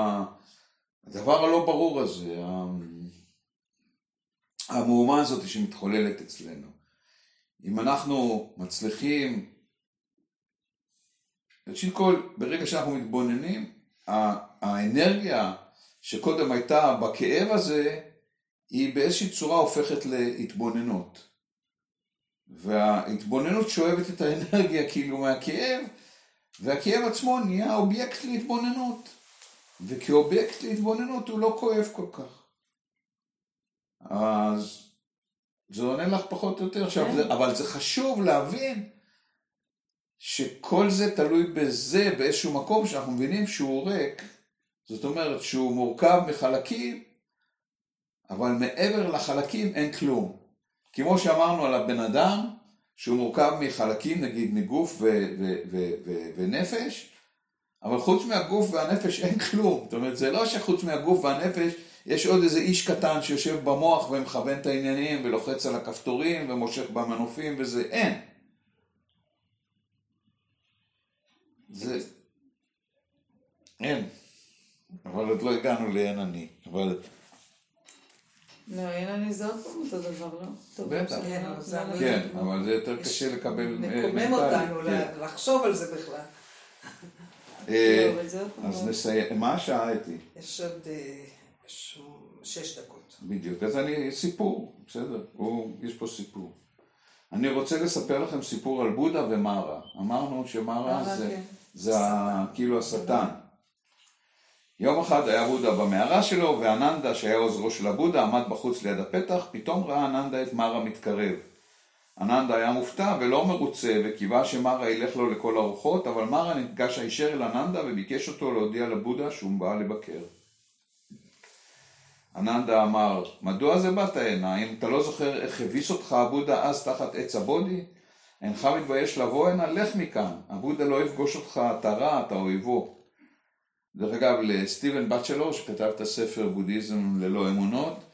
הדבר הלא ברור הזה, המהומה הזאת שמתחוללת אצלנו. אם אנחנו מצליחים, ראשית כל, ברגע שאנחנו מתבוננים, האנרגיה שקודם הייתה בכאב הזה, היא באיזושהי צורה הופכת להתבוננות. וההתבוננות שואבת את האנרגיה כאילו מהכאב, והכאב עצמו נהיה אובייקט להתבוננות. וכאובייקט להתבוננות הוא לא כואב כל כך. אז זה עונה לך פחות או יותר עכשיו, כן. זה, אבל זה חשוב להבין שכל זה תלוי בזה באיזשהו מקום שאנחנו מבינים שהוא ריק, זאת אומרת שהוא מורכב מחלקים, אבל מעבר לחלקים אין כלום. כמו שאמרנו על הבן אדם, שהוא מורכב מחלקים, נגיד מגוף ו- ו- ו- ו- ונפש, אבל חוץ מהגוף והנפש אין כלום. זאת אומרת, זה לא שחוץ מהגוף והנפש יש עוד איזה איש קטן שיושב במוח ומכוון את העניינים ולוחץ על הכפתורים ומושך במנופים וזה, אין. זה... אין. אבל עוד לא הגענו לאין אני. אבל לא, אין אני זה עוד פעם אותו דבר, לא? טוב, בטח. כן, לא, אבל זה לא. כן, אבל זה יותר קשה לקבל אה, מקומם אותנו כן. לחשוב על זה בכלל. אה, לא, אז לא. נסיים, מה השעה אתי? יש עוד אה, שש דקות. בדיוק, אז אני, סיפור, בסדר, הוא, יש פה סיפור. אני רוצה לספר לכם סיפור על בודה ומרה. אמרנו שמרה מרה, זה, כן. זה ה, כאילו השטן. יום אחד היה בודה במערה שלו, ואננדה, שהיה עוזרו של הבודה, עמד בחוץ ליד הפתח, פתאום ראה אננדה את מרה מתקרב. אננדה היה מופתע ולא מרוצה, וקיווה שמרה ילך לו לכל הרוחות, אבל מרה ניגש הישר אל אננדה וביקש אותו להודיע לבודה שהוא בא לבקר. אננדה אמר, מדוע זה באת הנה? אם אתה לא זוכר איך הביס אותך הבודה אז תחת עץ הבודי? אינך מתבייש לבוא הנה? לך מכאן. הבודה לא יפגוש אותך, אתה רע, אתה אויבו. דרך אגב, לסטיבן בצ'לור, שכתב את הספר בודהיזם ללא אמונות,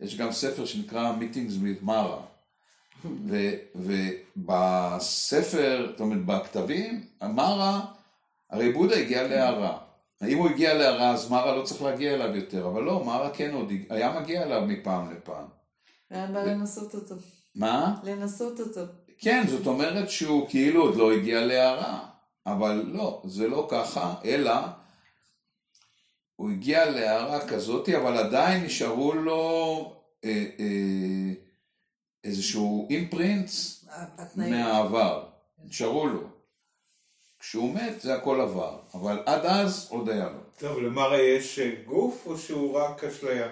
יש גם ספר שנקרא Meetings with Mara. ובספר, זאת אומרת, בכתבים, מרה, הרי בודה הגיע להערה. אם הוא הגיע להערה, אז מרה לא צריך להגיע אליו יותר, אבל לא, מרה כן עוד היה מגיע אליו מפעם לפעם. היה בא לנסות אותו. מה? לנסות אותו. כן, זאת אומרת שהוא כאילו עוד לא הגיע להערה, אבל לא, זה לא ככה, אלא הוא הגיע להערה כזאת, אבל עדיין נשארו לו אה, אה, איזשהו אימפרינטס. מהעבר, נשארו לו. כשהוא מת זה הכל עבר, אבל עד אז עוד היה לו. טוב, למרה יש גוף או שהוא רק אשליה?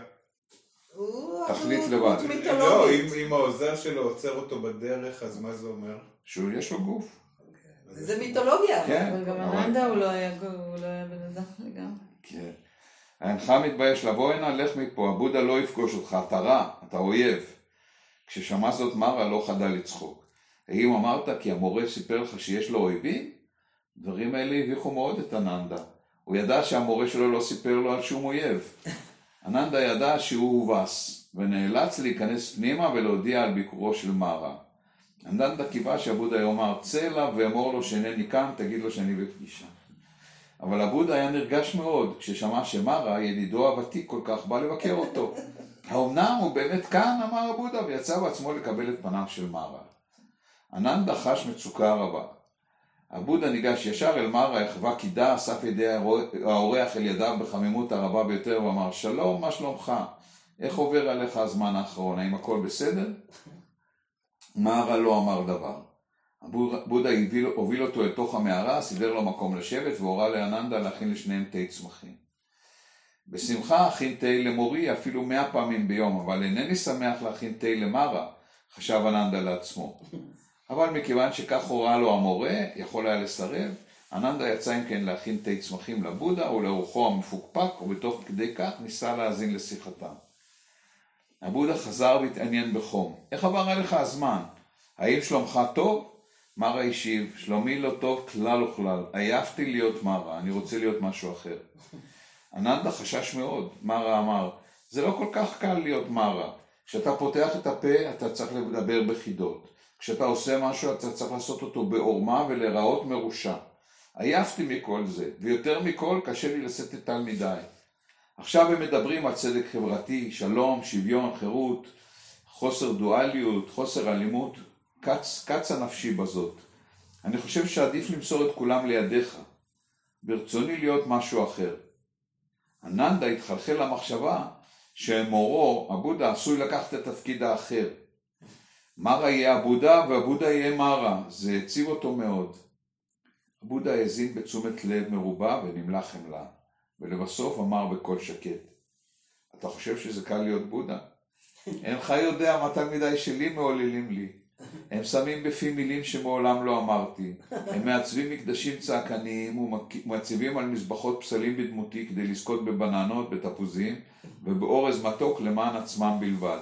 תחליט לבד. לא. אם אם העוזר שלו עוצר אותו בדרך, אז מה זה אומר? שהוא יש לו גוף. זה מיתולוגיה. כן. אבל גם אננדה הוא לא הוא לא היה בן אדם לגמרי. כן. אינך מתבייש לבוא הנה, לך מפה, הבודה לא יפגוש אותך, אתה רע, אתה אויב. כששמע זאת מרה לא חדל לצחוק. האם אמרת כי המורה סיפר לך שיש לו אויבים? דברים האלה הביכו מאוד את אננדה. הוא ידע שהמורה שלו לא סיפר לו על שום אויב. אננדה ידע שהוא הובס, ונאלץ להיכנס פנימה ולהודיע על ביקורו של מרה. אננדה קיווה שהבודה יאמר צא אליו ואמור לו שאינני כאן, תגיד לו שאני בפגישה. אבל הבודה היה נרגש מאוד כששמע שמרה, ידידו הוותיק כל כך, בא לבקר אותו. האומנם הוא באמת כאן, אמר הבודה, ויצא בעצמו לקבל את פניו של מרה. אננדה חש מצוקה רבה. הבודה ניגש ישר אל מרה, יחווה קידה, אסף ידי האורח אל ידיו בחמימות הרבה ביותר, ואמר, שלום, מה שלומך? איך עובר עליך הזמן האחרון? האם הכל בסדר? מרה לא אמר דבר. בודה הוביל, הוביל אותו אל תוך המערה, סידר לו מקום לשבת והורה לאננדה להכין לשניהם תה צמחים. בשמחה אכין תה למורי אפילו מאה פעמים ביום, אבל אינני שמח להכין תה למרה, חשב אננדה לעצמו. אבל מכיוון שכך הורה לו המורה, יכול היה לסרב, אננדה יצא אם כן להכין תה צמחים לבודה ולאורחו המפוקפק, ובתוך כדי כך ניסה להאזין לשיחתם. הבודה חזר והתעניין בחום. איך עבר עליך הזמן? האם שלומך טוב? מרה השיב, שלומי לא טוב כלל וכלל. עייפתי להיות מרה, אני רוצה להיות משהו אחר. אננדה חשש מאוד. מרה אמר, זה לא כל כך קל להיות מרה. כשאתה פותח את הפה, אתה צריך לדבר בחידות. כשאתה עושה משהו, אתה צריך לעשות אותו בעורמה ולהיראות מרושע. עייפתי מכל זה, ויותר מכל קשה לי לשאת את תלמידיי. עכשיו הם מדברים על צדק חברתי, שלום, שוויון, חירות, חוסר דואליות, חוסר אלימות, קץ, קץ הנפשי בזאת. אני חושב שעדיף למסור את כולם לידיך. ברצוני להיות משהו אחר. אננדה התחלחל למחשבה שמורו, הבודה, עשוי לקחת את התפקיד האחר. מרה יהיה הבודה והבודה יהיה מרה. זה הציב אותו מאוד. הבודה האזין בתשומת לב מרובה ונמלא חמלה, ולבסוף אמר בקול שקט, אתה חושב שזה קל להיות בודה? אינך יודע מה תלמידיי שלי מעוללים לי. הם שמים בפי מילים שמעולם לא אמרתי. הם מעצבים מקדשים צעקניים ומציבים על מזבחות פסלים בדמותי כדי לזכות בבננות, בתפוזים ובאורז מתוק למען עצמם בלבד.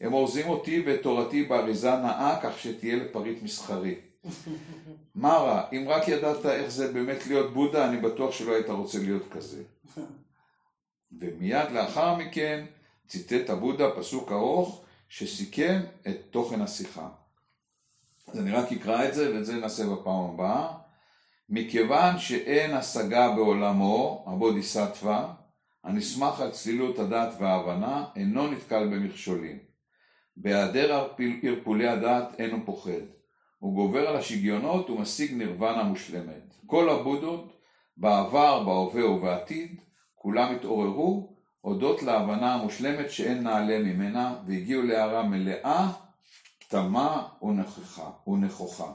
הם אורזים אותי ואת תורתי באריזה נאה כך שתהיה לפריט מסחרי. מרה, אם רק ידעת איך זה באמת להיות בודה, אני בטוח שלא היית רוצה להיות כזה. ומיד לאחר מכן ציטט הבודה פסוק ארוך שסיכם את תוכן השיחה. אז אני רק אקרא את זה ואת זה נעשה בפעם הבאה. מכיוון שאין השגה בעולמו, הבודיסטווה, הנסמך על צלילות הדעת וההבנה, אינו נתקל במכשולים. בהיעדר ערפולי הדעת אינו פוחד. הוא גובר על השיגיונות ומשיג נירוונה מושלמת. כל הבודות, בעבר, בהווה ובעתיד, כולם התעוררו הודות להבנה המושלמת שאין נעלה ממנה, והגיעו להערה מלאה, תמה ונכוחה.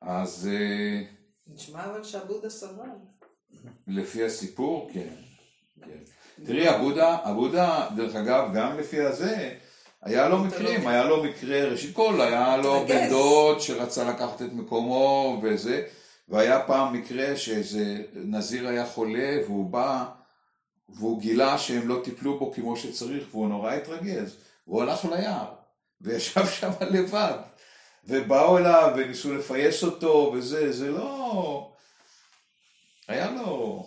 אז אה, נשמע אבל שהבודה סבל. לפי הסיפור, כן. כן. תראי, הבודה, הבודה, דרך אגב, גם לפי הזה, היה לו מקרים, היה לו מקרה, ראשית כל, היה לו בן דוד שרצה לקחת את מקומו וזה, והיה פעם מקרה שאיזה נזיר היה חולה והוא בא והוא גילה שהם לא טיפלו בו כמו שצריך והוא נורא התרגז, והוא הלך ליער וישב שם לבד ובאו אליו וניסו לפייס אותו וזה, זה לא... היה לו...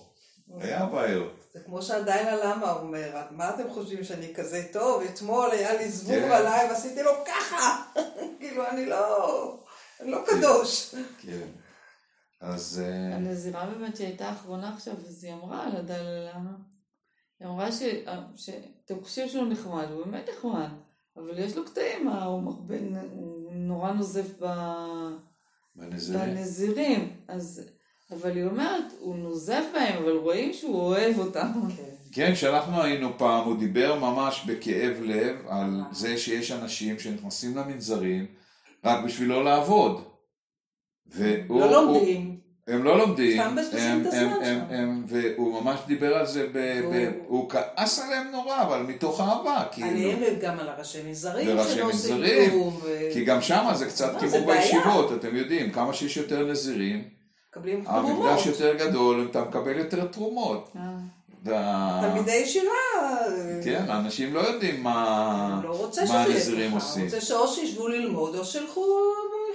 היה בעיות. זה כמו שעדיין הלמה אומר, מה אתם חושבים שאני כזה טוב? אתמול היה לי זבוב כן. עליי ועשיתי לו ככה! כאילו, אני לא... אני לא קדוש. כן. אז... אה, הנזירה באמת שהייתה האחרונה עכשיו, אז היא אמרה על הדל למה. היא אמרה ש- שאתם חושבים שהוא נחמד, הוא באמת נחמד, אבל יש לו קטעים, מה, הוא מרבה- הוא נורא נוזף ב- בנזירים. בנזירים. אז, אבל היא אומרת, הוא נוזף בהם, אבל רואים שהוא אוהב אותם. כן. כן, כשאנחנו היינו פעם, הוא דיבר ממש בכאב לב על זה שיש אנשים שנכנסים למנזרים רק בשביל לא לעבוד. והוא, לא לומדים. הם לא לומדים, סתם מבזבזים את הזמן שם. הם- והוא ממש דיבר על זה, ב- ב- הוא- כעס עליהם נורא, אבל מתוך אהבה, כאילו. עליהם וגם על הראשי וראשי שלא עושים מנזרים, כלום. ו- כי גם שם זה קצת מה, כמו. בישיבות, אתם יודעים, כמה שיש יותר נזירים, מקבלים תרומות. המקדש יותר גדול, אתה מקבל יותר תרומות. אה, תלמידי ישיבה. כן, האנשים לא יודעים מה לא הנזירים. עושים. רוצה שאו שישבו ללמוד או שילכו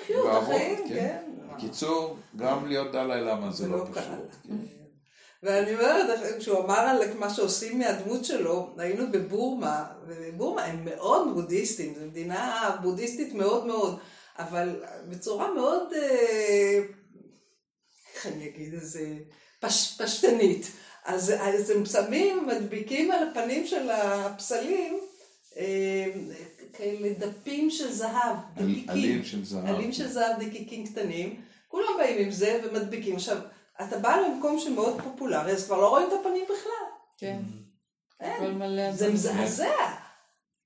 לחיות החיים, כן. כן. בקיצור, גם להיות דלאי למה זה זה לא לא פשוט. כן. ואני אומרת, כשהוא אמר על מה שעושים מהדמות שלו, היינו בבורמה, ובבורמה הם מאוד בודהיסטים, זו מדינה בודהיסטית מאוד מאוד, אבל בצורה מאוד, אה, איך אני אגיד, איזה, פש, פשטנית. אז, אז הם שמים, מדביקים על הפנים של הפסלים, אה, כאלה דפים של זהב, דקיקים. עלים של זהב. עלים של זהב, דקיקים קטנים, כולם באים עם זה ומדביקים. עכשיו, אתה בא למקום שמאוד פופולרי, אז כבר לא רואים את הפנים בכלל. כן. אין. מלא. זה מזעזע.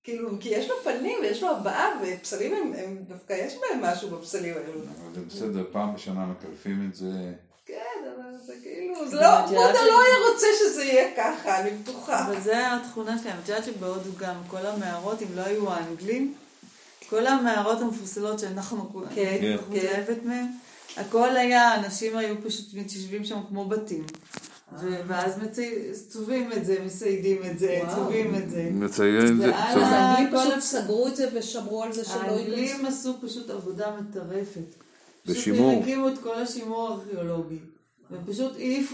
כאילו, כי יש לו פנים ויש לו הבעה, ופסלים הם, הם דווקא יש בהם משהו בפסלים האלו. אבל זה בסדר, פעם בשנה מקלפים את זה. כן, אבל זה כאילו, זה לא, בודה לא היה רוצה שזה יהיה ככה, אני בטוחה. אבל זה התכונה שלהם. את יודעת שבהודו גם כל המערות, אם לא היו האנגלים, כל המערות המפוסלות שאנחנו, כן, כן. מהן, הכל היה, אנשים היו פשוט מתיישבים שם כמו בתים. ואז צובעים את זה, מסיידים את זה. צובעים את זה. מציירים את זה. ה- האנגלים פשוט סגרו את זה ושמרו על זה שלא ייכנסו. האנגלים עשו פשוט עבודה מטרפת. פשוט בשימור. הם הקימו את כל השימור הארכיאולוגי. והם פשוט העיפו